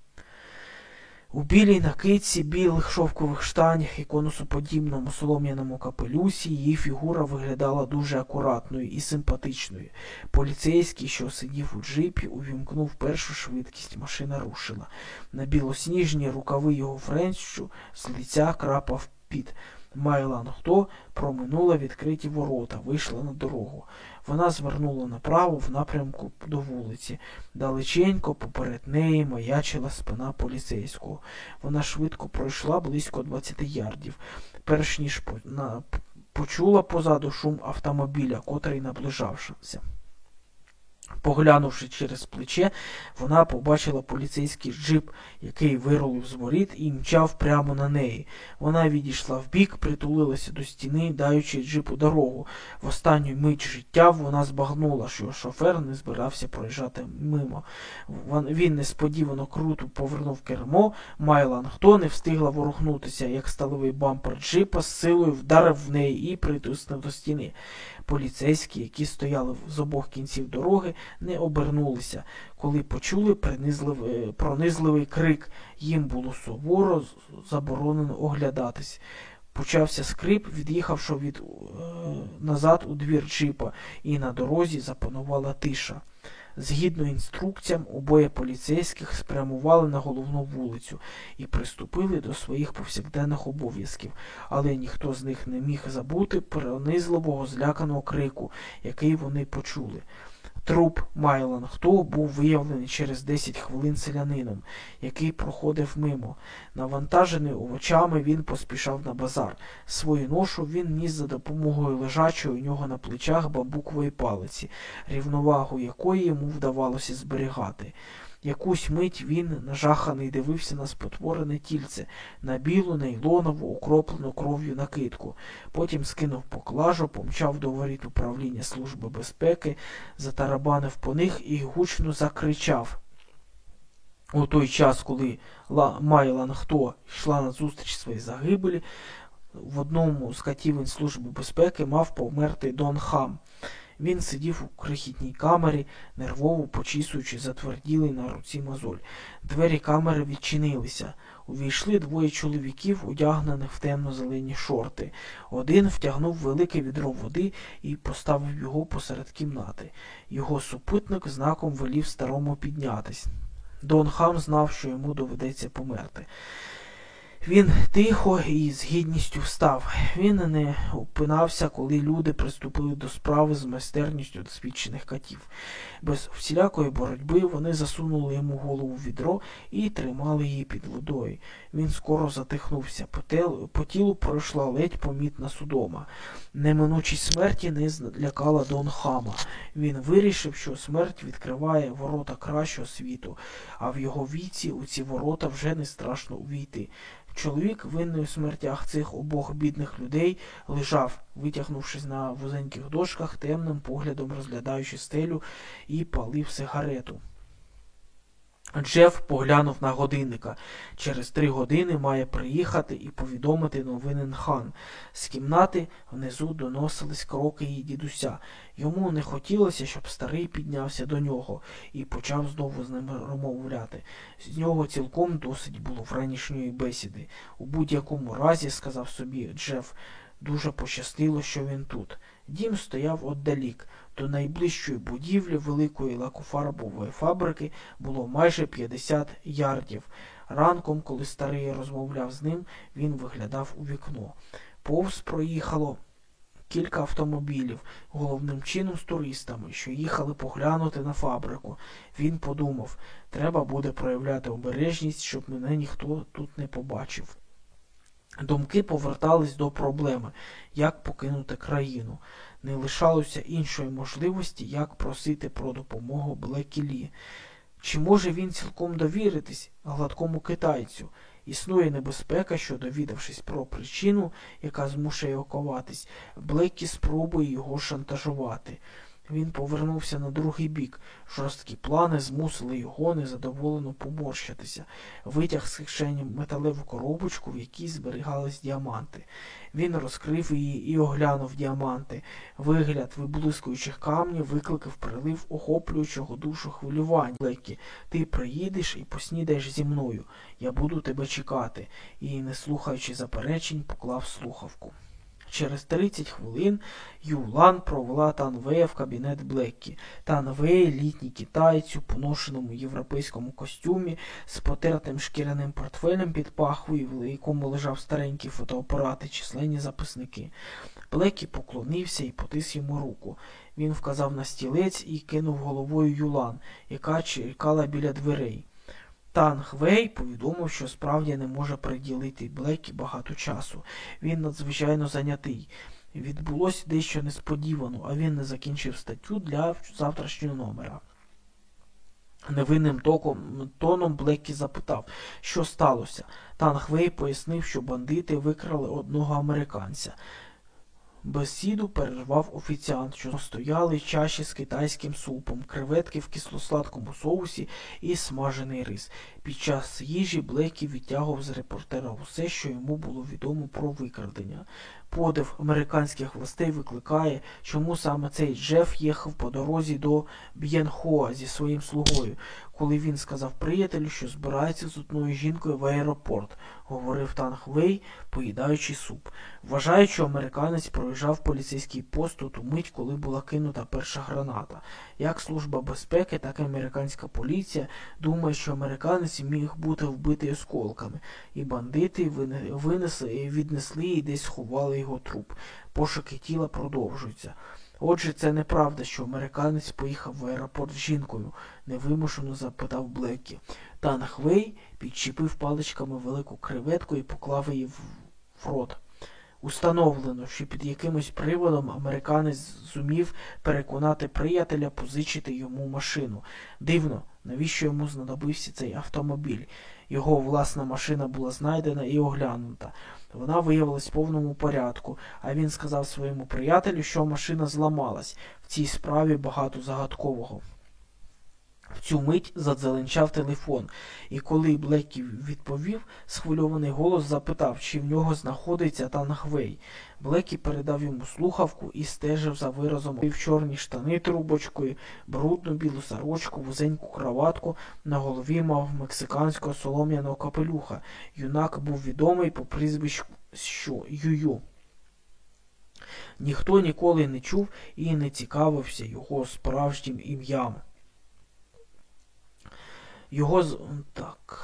S1: У білій накидці, білих шовкових штанях і конусоподібному солом'яному капелюсі її фігура виглядала дуже акуратною і симпатичною. Поліцейський, що сидів у джипі, увімкнув першу швидкість. Машина рушила. На білосніжні рукави його френчу з лиця крапав під. Майлан хто проминула відкриті ворота, вийшла на дорогу. Вона звернула направо в напрямку до вулиці. Далеченько поперед неї маячила спина поліцейського. Вона швидко пройшла близько 20 ярдів, перш ніж почула позаду шум автомобіля, котрий наближався. Поглянувши через плече, вона побачила поліцейський джип, який вирулив з воріт і мчав прямо на неї. Вона відійшла вбік, притулилася до стіни, даючи джипу дорогу. В останню мить життя вона збагнула, що шофер не збирався проїжджати мимо. Він несподівано круто повернув кермо, Майлан хто не встигла ворухнутися, як сталевий бампер джипа з силою вдарив в неї і притиснув до стіни. Поліцейські, які стояли з обох кінців дороги, не обернулися, коли почули принизливий, пронизливий крик. Їм було суворо заборонено оглядатись. Почався скрип, від'їхавши від е, назад у двір джипа, і на дорозі запанувала тиша. Згідно інструкціям, обоє поліцейських спрямували на головну вулицю і приступили до своїх повсякденних обов'язків, але ніхто з них не міг забути пронизливого зляканого крику, який вони почули. Труп Майлан хто був виявлений через 10 хвилин селянином, який проходив мимо. Навантажений овочами, він поспішав на базар. Свою ношу він ніс за допомогою лежачої у нього на плечах бабукової палиці, рівновагу якої йому вдавалося зберігати. Якусь мить він, нажаханий, дивився на спотворене тільце, на білу, нейлонову, окроплену кров'ю накидку. Потім скинув поклажу, помчав до воріт управління Служби безпеки, затарабанив по них і гучно закричав. У той час, коли Майлан хто йшла на зустріч своїй загибелі, в одному з катівень Служби безпеки мав померти Дон Хам. Він сидів у крихітній камері, нервово почісуючи затверділий на руці мозоль. Двері камери відчинилися. Увійшли двоє чоловіків, одягнених в темно-зелені шорти. Один втягнув велике відро води і поставив його посеред кімнати. Його супутник знаком велів старому піднятись. Дон Хам знав, що йому доведеться померти. Він тихо і з гідністю встав. Він не опинався, коли люди приступили до справи з майстерністю досвідчених катів. Без всілякої боротьби вони засунули йому голову в відро і тримали її під водою. Він скоро затихнувся. По, тілу пройшла ледь помітна судома. Неминучість смерті не злякала Дон Хама. Він вирішив, що смерть відкриває ворота кращого світу, а в його віці у ці ворота вже не страшно увійти. Чоловік, винний у смертях цих обох бідних людей, лежав, витягнувшись на вузеньких дошках, темним поглядом розглядаючи стелю і палив сигарету. Джеф поглянув на годинника. Через три години має приїхати і повідомити новинен хан. З кімнати внизу доносились кроки її дідуся. Йому не хотілося, щоб старий піднявся до нього і почав знову з ним розмовляти. З нього цілком досить було вранішньої бесіди. У будь-якому разі, сказав собі Джеф, дуже пощастило, що він тут. Дім стояв отдалік. До найближчої будівлі великої лакофарбової фабрики було майже 50 ярдів. Ранком, коли старий розмовляв з ним, він виглядав у вікно. Повз проїхало кілька автомобілів, головним чином з туристами, що їхали поглянути на фабрику. Він подумав, треба буде проявляти обережність, щоб мене ніхто тут не побачив. Думки повертались до проблеми, як покинути країну. Не лишалося іншої можливості, як просити про допомогу Блекі Лі. Чи може він цілком довіритись гладкому китайцю? Існує небезпека, що, довідавшись про причину, яка змушує його коватись, Блекі спробує його шантажувати. Він повернувся на другий бік. Жорсткі плани змусили його незадоволено поморщитися, витяг з кишені металеву коробочку, в якій зберігались діаманти. Він розкрив її і оглянув діаманти. Вигляд виблискуючих камнів викликав прилив охоплюючого душу хвилювання. Лекі, ти приїдеш і поснідаєш зі мною. Я буду тебе чекати. І, не слухаючи заперечень, поклав слухавку. Через 30 хвилин Юлан провела Танвея в кабінет Блеккі. Танвей, літній китаєць у поношеному європейському костюмі з потертим шкіряним портфелем під пахвою, в якому лежав старенький фотоапарат і численні записники. Блеккі поклонився і потис йому руку. Він вказав на стілець і кинув головою Юлан, яка чекала біля дверей. Танг Вей повідомив, що справді не може приділити Блекі багато часу. Він надзвичайно зайнятий. Відбулося дещо несподівано, а він не закінчив статтю для завтрашнього номера. Невинним током, тоном Блекі запитав, що сталося. Танг Вей пояснив, що бандити викрали одного американця. Бесіду перервав офіціант, що стояли чаші з китайським супом, креветки в кисло-сладкому соусі і смажений рис. Під час їжі Блекі відтягував з репортера усе, що йому було відомо про викрадення. Подив американських властей викликає, чому саме цей Джеф їхав по дорозі до Б'єнхоа зі своїм слугою, коли він сказав приятелю, що збирається з одною жінкою в аеропорт, говорив Танг Вей, поїдаючи суп. Вважаю, що американець проїжджав поліцейський пост у ту мить, коли була кинута перша граната. Як Служба безпеки, так і американська поліція думає, що американець міг бути вбитий осколками, і бандити винесли і віднесли і десь сховали його труп. Пошуки тіла продовжуються. Отже, це неправда, що американець поїхав в аеропорт з жінкою, невимушено запитав Блекі. Танахвей підчепив паличками велику креветку і поклав її в рот. Установлено, що під якимось приводом американець зумів переконати приятеля позичити йому машину. Дивно, навіщо йому знадобився цей автомобіль. Його власна машина була знайдена і оглянута. Вона виявилась в повному порядку, а він сказав своєму приятелю, що машина зламалась. В цій справі багато загадкового. В цю мить задзеленчав телефон, і коли Блекі відповів, схвильований голос запитав, чи в нього знаходиться Тангвей. Блекі передав йому слухавку і стежив за виразом в чорні штани трубочкою, брудну білу сорочку, вузеньку краватку, на голові мав мексиканського солом'яного капелюха. Юнак був відомий по прізвищу Юю. Ніхто ніколи не чув і не цікавився його справжнім ім'ям. Його з... Так.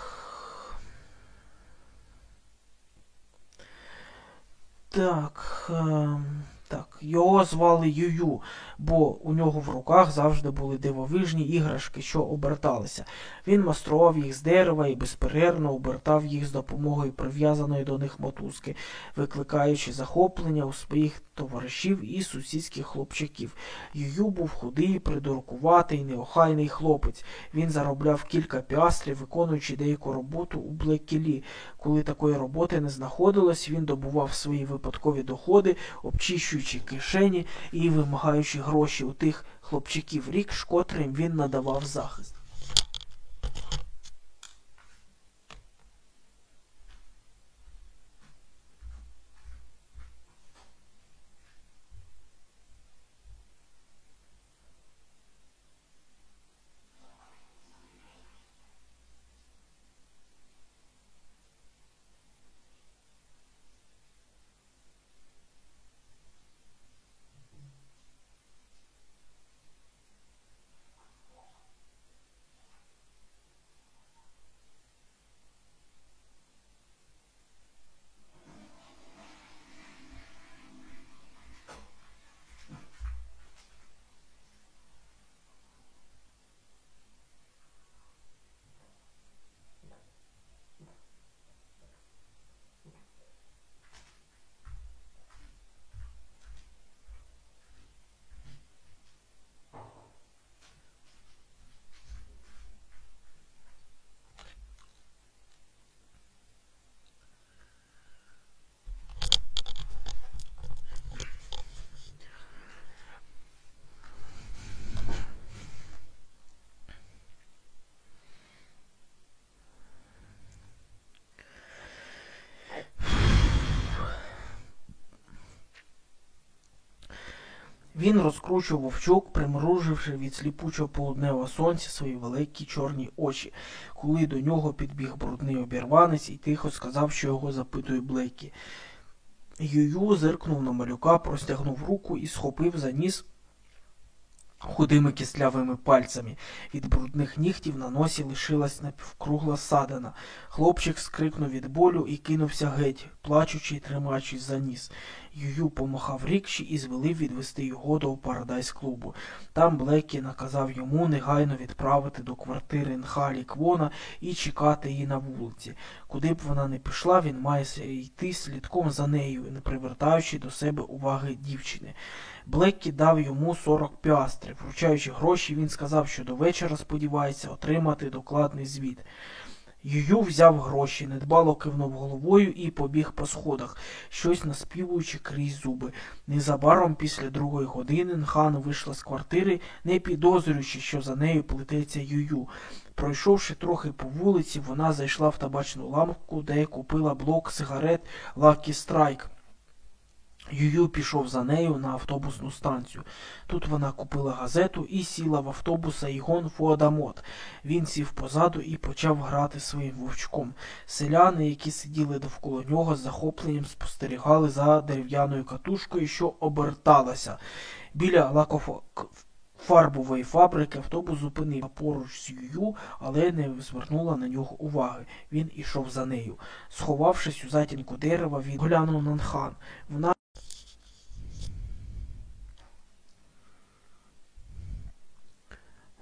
S1: Так. Ем, так, його звали Юю, бо у нього в руках завжди були дивовижні іграшки, що оберталися. Він майстрував їх з дерева і безперервно обертав їх з допомогою прив'язаної до них мотузки, викликаючи захоплення у своїх товаришів і сусідських хлопчаків. Юю був худий, придуркуватий, неохайний хлопець. Він заробляв кілька піастрів, виконуючи деяку роботу у Блекілі. Коли такої роботи не знаходилось, він добував свої випадкові доходи, обчищуючи кишені і вимагаючи гроші у тих хлопчиків рік, котрим він надавав захист. Він розкручував вовчок, примруживши від сліпучого полудневого сонця свої великі чорні очі, коли до нього підбіг брудний обірванець і тихо сказав, що його запитує Блекі. Юю зиркнув на малюка, простягнув руку і схопив за ніс худими кислявими пальцями. Від брудних нігтів на носі лишилась напівкругла садина. Хлопчик скрикнув від болю і кинувся геть, плачучи й тримаючись за ніс. Юю помахав рікші і звелив відвести його до Парадайс клубу. Там Блекі наказав йому негайно відправити до квартири Нхалі Квона і чекати її на вулиці. Куди б вона не пішла, він має йти слідком за нею, не привертаючи до себе уваги дівчини. Блеккі дав йому 40 піастрів. Вручаючи гроші, він сказав, що до вечора сподівається отримати докладний звіт. Юю взяв гроші, недбало кивнув головою і побіг по сходах, щось наспівуючи крізь зуби. Незабаром після другої години Нхан вийшла з квартири, не підозрюючи, що за нею плететься Юю. Пройшовши трохи по вулиці, вона зайшла в табачну лавку, де купила блок сигарет Lucky Strike. Юю пішов за нею на автобусну станцію. Тут вона купила газету і сіла в автобус Сайгон Фуадамот. Він сів позаду і почав грати своїм вовчком. Селяни, які сиділи довкола нього, з захопленням спостерігали за дерев'яною катушкою, що оберталася. Біля лакофарбової фабрики автобус зупинив поруч з Юю, але не звернула на нього уваги. Він ішов за нею. Сховавшись у затінку дерева, він глянув на Нхан. Вона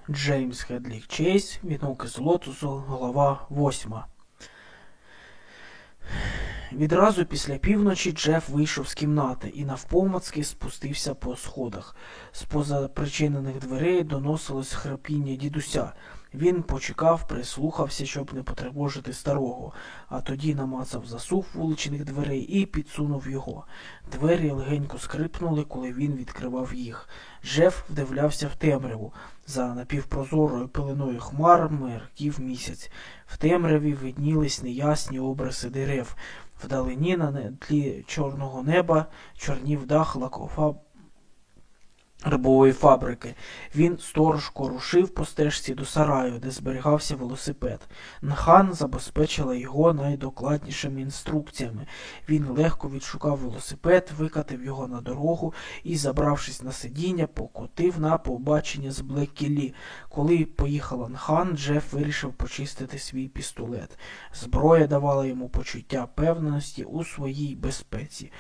S1: Джеймс Хедлік Чейз, Вінок з Лотусу, глава 8. Відразу після півночі Джеф вийшов з кімнати і навпомацки спустився по сходах. З поза причинених дверей доносилось храпіння дідуся. Він почекав, прислухався, щоб не потривожити старого, а тоді намацав засув вуличних дверей і підсунув його. Двері легенько скрипнули, коли він відкривав їх. Жеф вдивлявся в темряву. За напівпрозорою пеленою хмар мерків місяць. В темряві виднілись неясні обриси дерев. Вдалині на тлі чорного неба чорнів дах лакофаб рибової фабрики. Він сторожко рушив по стежці до сараю, де зберігався велосипед. Нхан забезпечила його найдокладнішими інструкціями. Він легко відшукав велосипед, викатив його на дорогу і, забравшись на сидіння, покотив на побачення з Блекілі. Коли поїхала Нхан, Джеф вирішив почистити свій пістолет. Зброя давала йому почуття певності у своїй безпеці.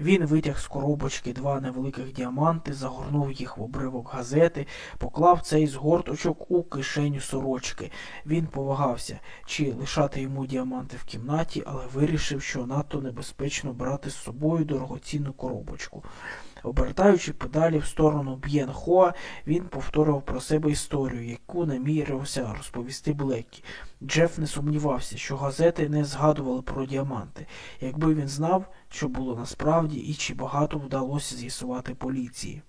S1: Він витяг з коробочки два невеликих діаманти, загорнув їх в обривок газети, поклав цей згорточок у кишеню сорочки. Він повагався, чи лишати йому діаманти в кімнаті, але вирішив, що надто небезпечно брати з собою дорогоцінну коробочку. Обертаючи педалі в сторону Б'єнхоа, він повторив про себе історію, яку намірився розповісти Блекі. Джеф не сумнівався, що газети не згадували про діаманти, якби він знав, що було насправді і чи багато вдалося з'ясувати поліції.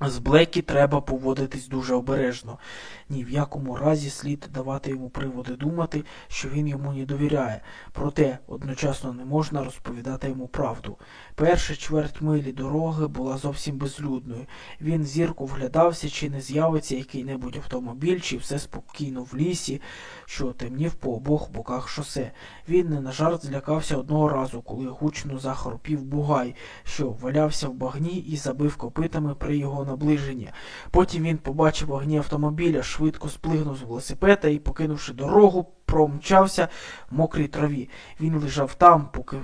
S1: З Блекі треба поводитись дуже обережно. Ні в якому разі слід давати йому приводи думати, що він йому не довіряє, проте одночасно не можна розповідати йому правду. Перша чверть милі дороги була зовсім безлюдною. Він зірку вглядався, чи не з'явиться який-небудь автомобіль, чи все спокійно в лісі, що темнів по обох боках шосе. Він не на жарт злякався одного разу, коли гучно захоропів бугай, що валявся в багні і забив копитами при його наближенні. Потім він побачив огні автомобіля, швидко сплигнув з велосипеда і, покинувши дорогу, промчався в мокрій траві. Він лежав там, поки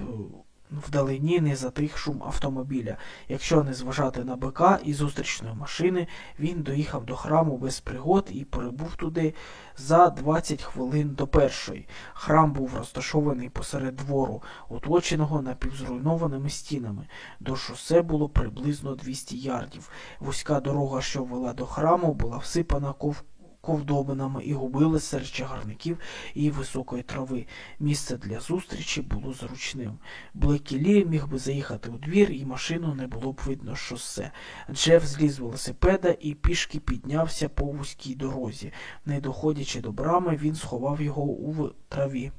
S1: вдалині не затих шум автомобіля. Якщо не зважати на бика і зустрічної машини, він доїхав до храму без пригод і прибув туди за 20 хвилин до першої. Храм був розташований посеред двору, оточеного напівзруйнованими стінами. До шосе було приблизно 200 ярдів. Вузька дорога, що вела до храму, була всипана ков ковдобинами і губили серед чагарників і високої трави. Місце для зустрічі було зручним. Блекілі міг би заїхати у двір, і машину не було б видно шосе. Джеф зліз велосипеда і пішки піднявся по вузькій дорозі. Не доходячи до брами, він сховав його у траві.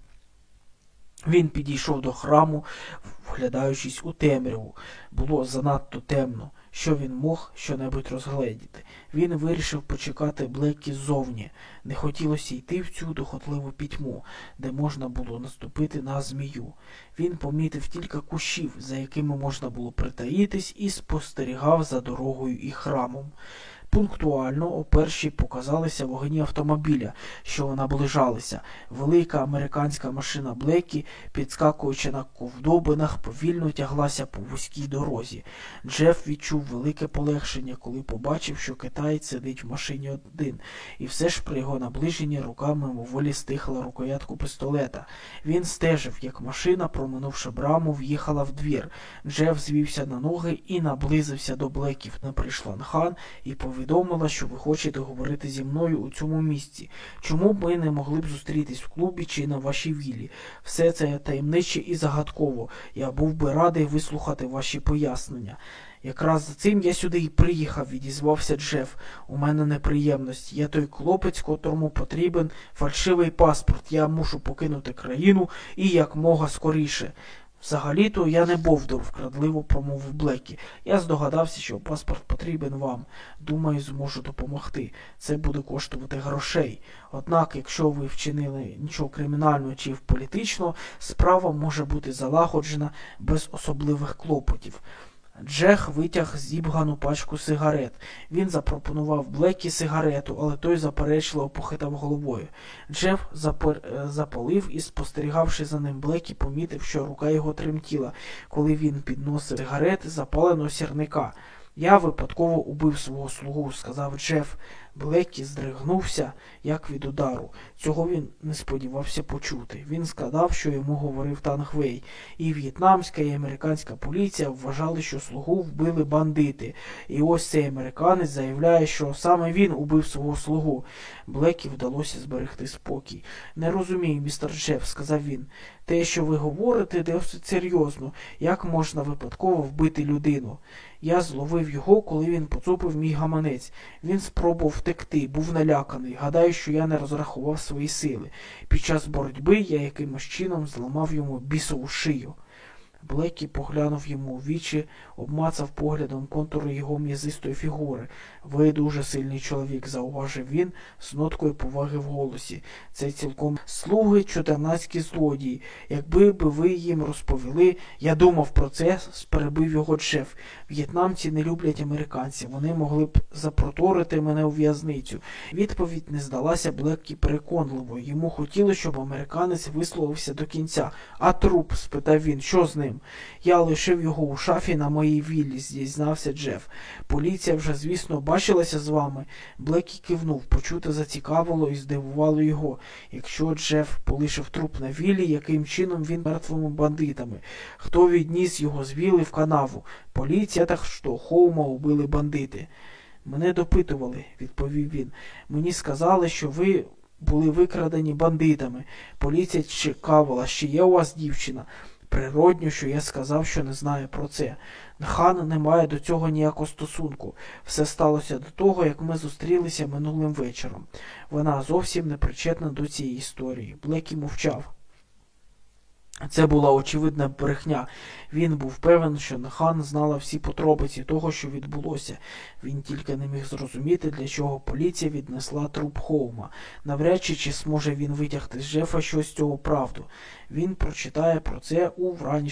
S1: Він підійшов до храму, вглядаючись у темряву. Було занадто темно що він мог щонебудь розгледіти. Він вирішив почекати Блекі ззовні. Не хотілося йти в цю дохотливу пітьму, де можна було наступити на змію. Він помітив кілька кущів, за якими можна було притаїтись, і спостерігав за дорогою і храмом. Пунктуально о першій показалися вогні автомобіля, що наближалися. Велика американська машина Блекі, підскакуючи на ковдобинах, повільно тяглася по вузькій дорозі. Джеф відчув велике полегшення, коли побачив, що китаєць сидить в машині один, і все ж при його наближенні рука мимоволі стихла рукоятку пістолета. Він стежив, як машина, проминувши браму, в'їхала в двір. Джеф звівся на ноги і наблизився до Блеків. Не прийшла хан і повідомив повідомила, що ви хочете говорити зі мною у цьому місці. Чому ми не могли б зустрітись в клубі чи на вашій вілі? Все це таємниче і загадково. Я був би радий вислухати ваші пояснення. Якраз за цим я сюди і приїхав, відізвався Джеф. У мене неприємність. Я той хлопець, котрому потрібен фальшивий паспорт. Я мушу покинути країну і як мога скоріше. Взагалі-то я не бовдур, вкрадливо промовив Блекі. Я здогадався, що паспорт потрібен вам. Думаю, зможу допомогти. Це буде коштувати грошей. Однак, якщо ви вчинили нічого кримінального чи політичного, справа може бути залагоджена без особливих клопотів. Джех витяг зібгану пачку сигарет. Він запропонував Блекі сигарету, але той заперечливо похитав головою. Джеф запер... Е, запалив і, спостерігавши за ним Блекі, помітив, що рука його тремтіла, коли він підносив сигарети запаленого сірника. Я випадково убив свого слугу, сказав Джеф. Блекі здригнувся, як від удару. Цього він не сподівався почути. Він сказав, що йому говорив Тангвей. І в'єтнамська, і американська поліція вважали, що слугу вбили бандити. І ось цей американець заявляє, що саме він убив свого слугу. Блекі вдалося зберегти спокій. Не розумію, містер Джеф, сказав він. Те, що ви говорите, досить серйозно. Як можна випадково вбити людину? Я зловив його, коли він поцупив мій гаманець. Він спробував втекти, був наляканий. Гадаю, що я не розрахував свої сили. Під час боротьби я якимось чином зламав йому бісову шию. Блекі поглянув йому в вічі, обмацав поглядом контури його м'язистої фігури. Ви дуже сильний чоловік, зауважив він з ноткою поваги в голосі. Це цілком слуги чотирнацькі злодії. Якби би ви їм розповіли, я думав про це, перебив його шеф. В'єтнамці не люблять американців. Вони могли б запроторити мене у в'язницю. Відповідь не здалася Блекі переконливою. Йому хотілося, щоб американець висловився до кінця. А труп? спитав він, що з
S2: ним. Я лишив його у шафі на моїй віллі, зізнався Джеф. Поліція вже, звісно, бачилася з вами. Блекі кивнув, почути зацікавило і здивувало його. Якщо Джеф полишив труп на віллі, яким чином він мертвими бандитами? Хто відніс його з вілли в канаву? Поліція так що Хоума убили бандити. Мене допитували, відповів він. Мені сказали, що ви були викрадені бандитами. Поліція чекавала, чи є у вас дівчина. Природньо, що я сказав, що не знаю про це. Хан не має до цього ніякого стосунку. Все сталося до того, як ми зустрілися минулим вечором. Вона зовсім не причетна до цієї історії. Блекі мовчав. Це була очевидна брехня. Він був певен, що хан знала всі подробиці того, що відбулося. Він тільки не міг зрозуміти, для чого поліція віднесла труп Хоума. Навряд чи чи зможе він витягти з Джефа щось з цього правду. Він прочитає про це у вранішній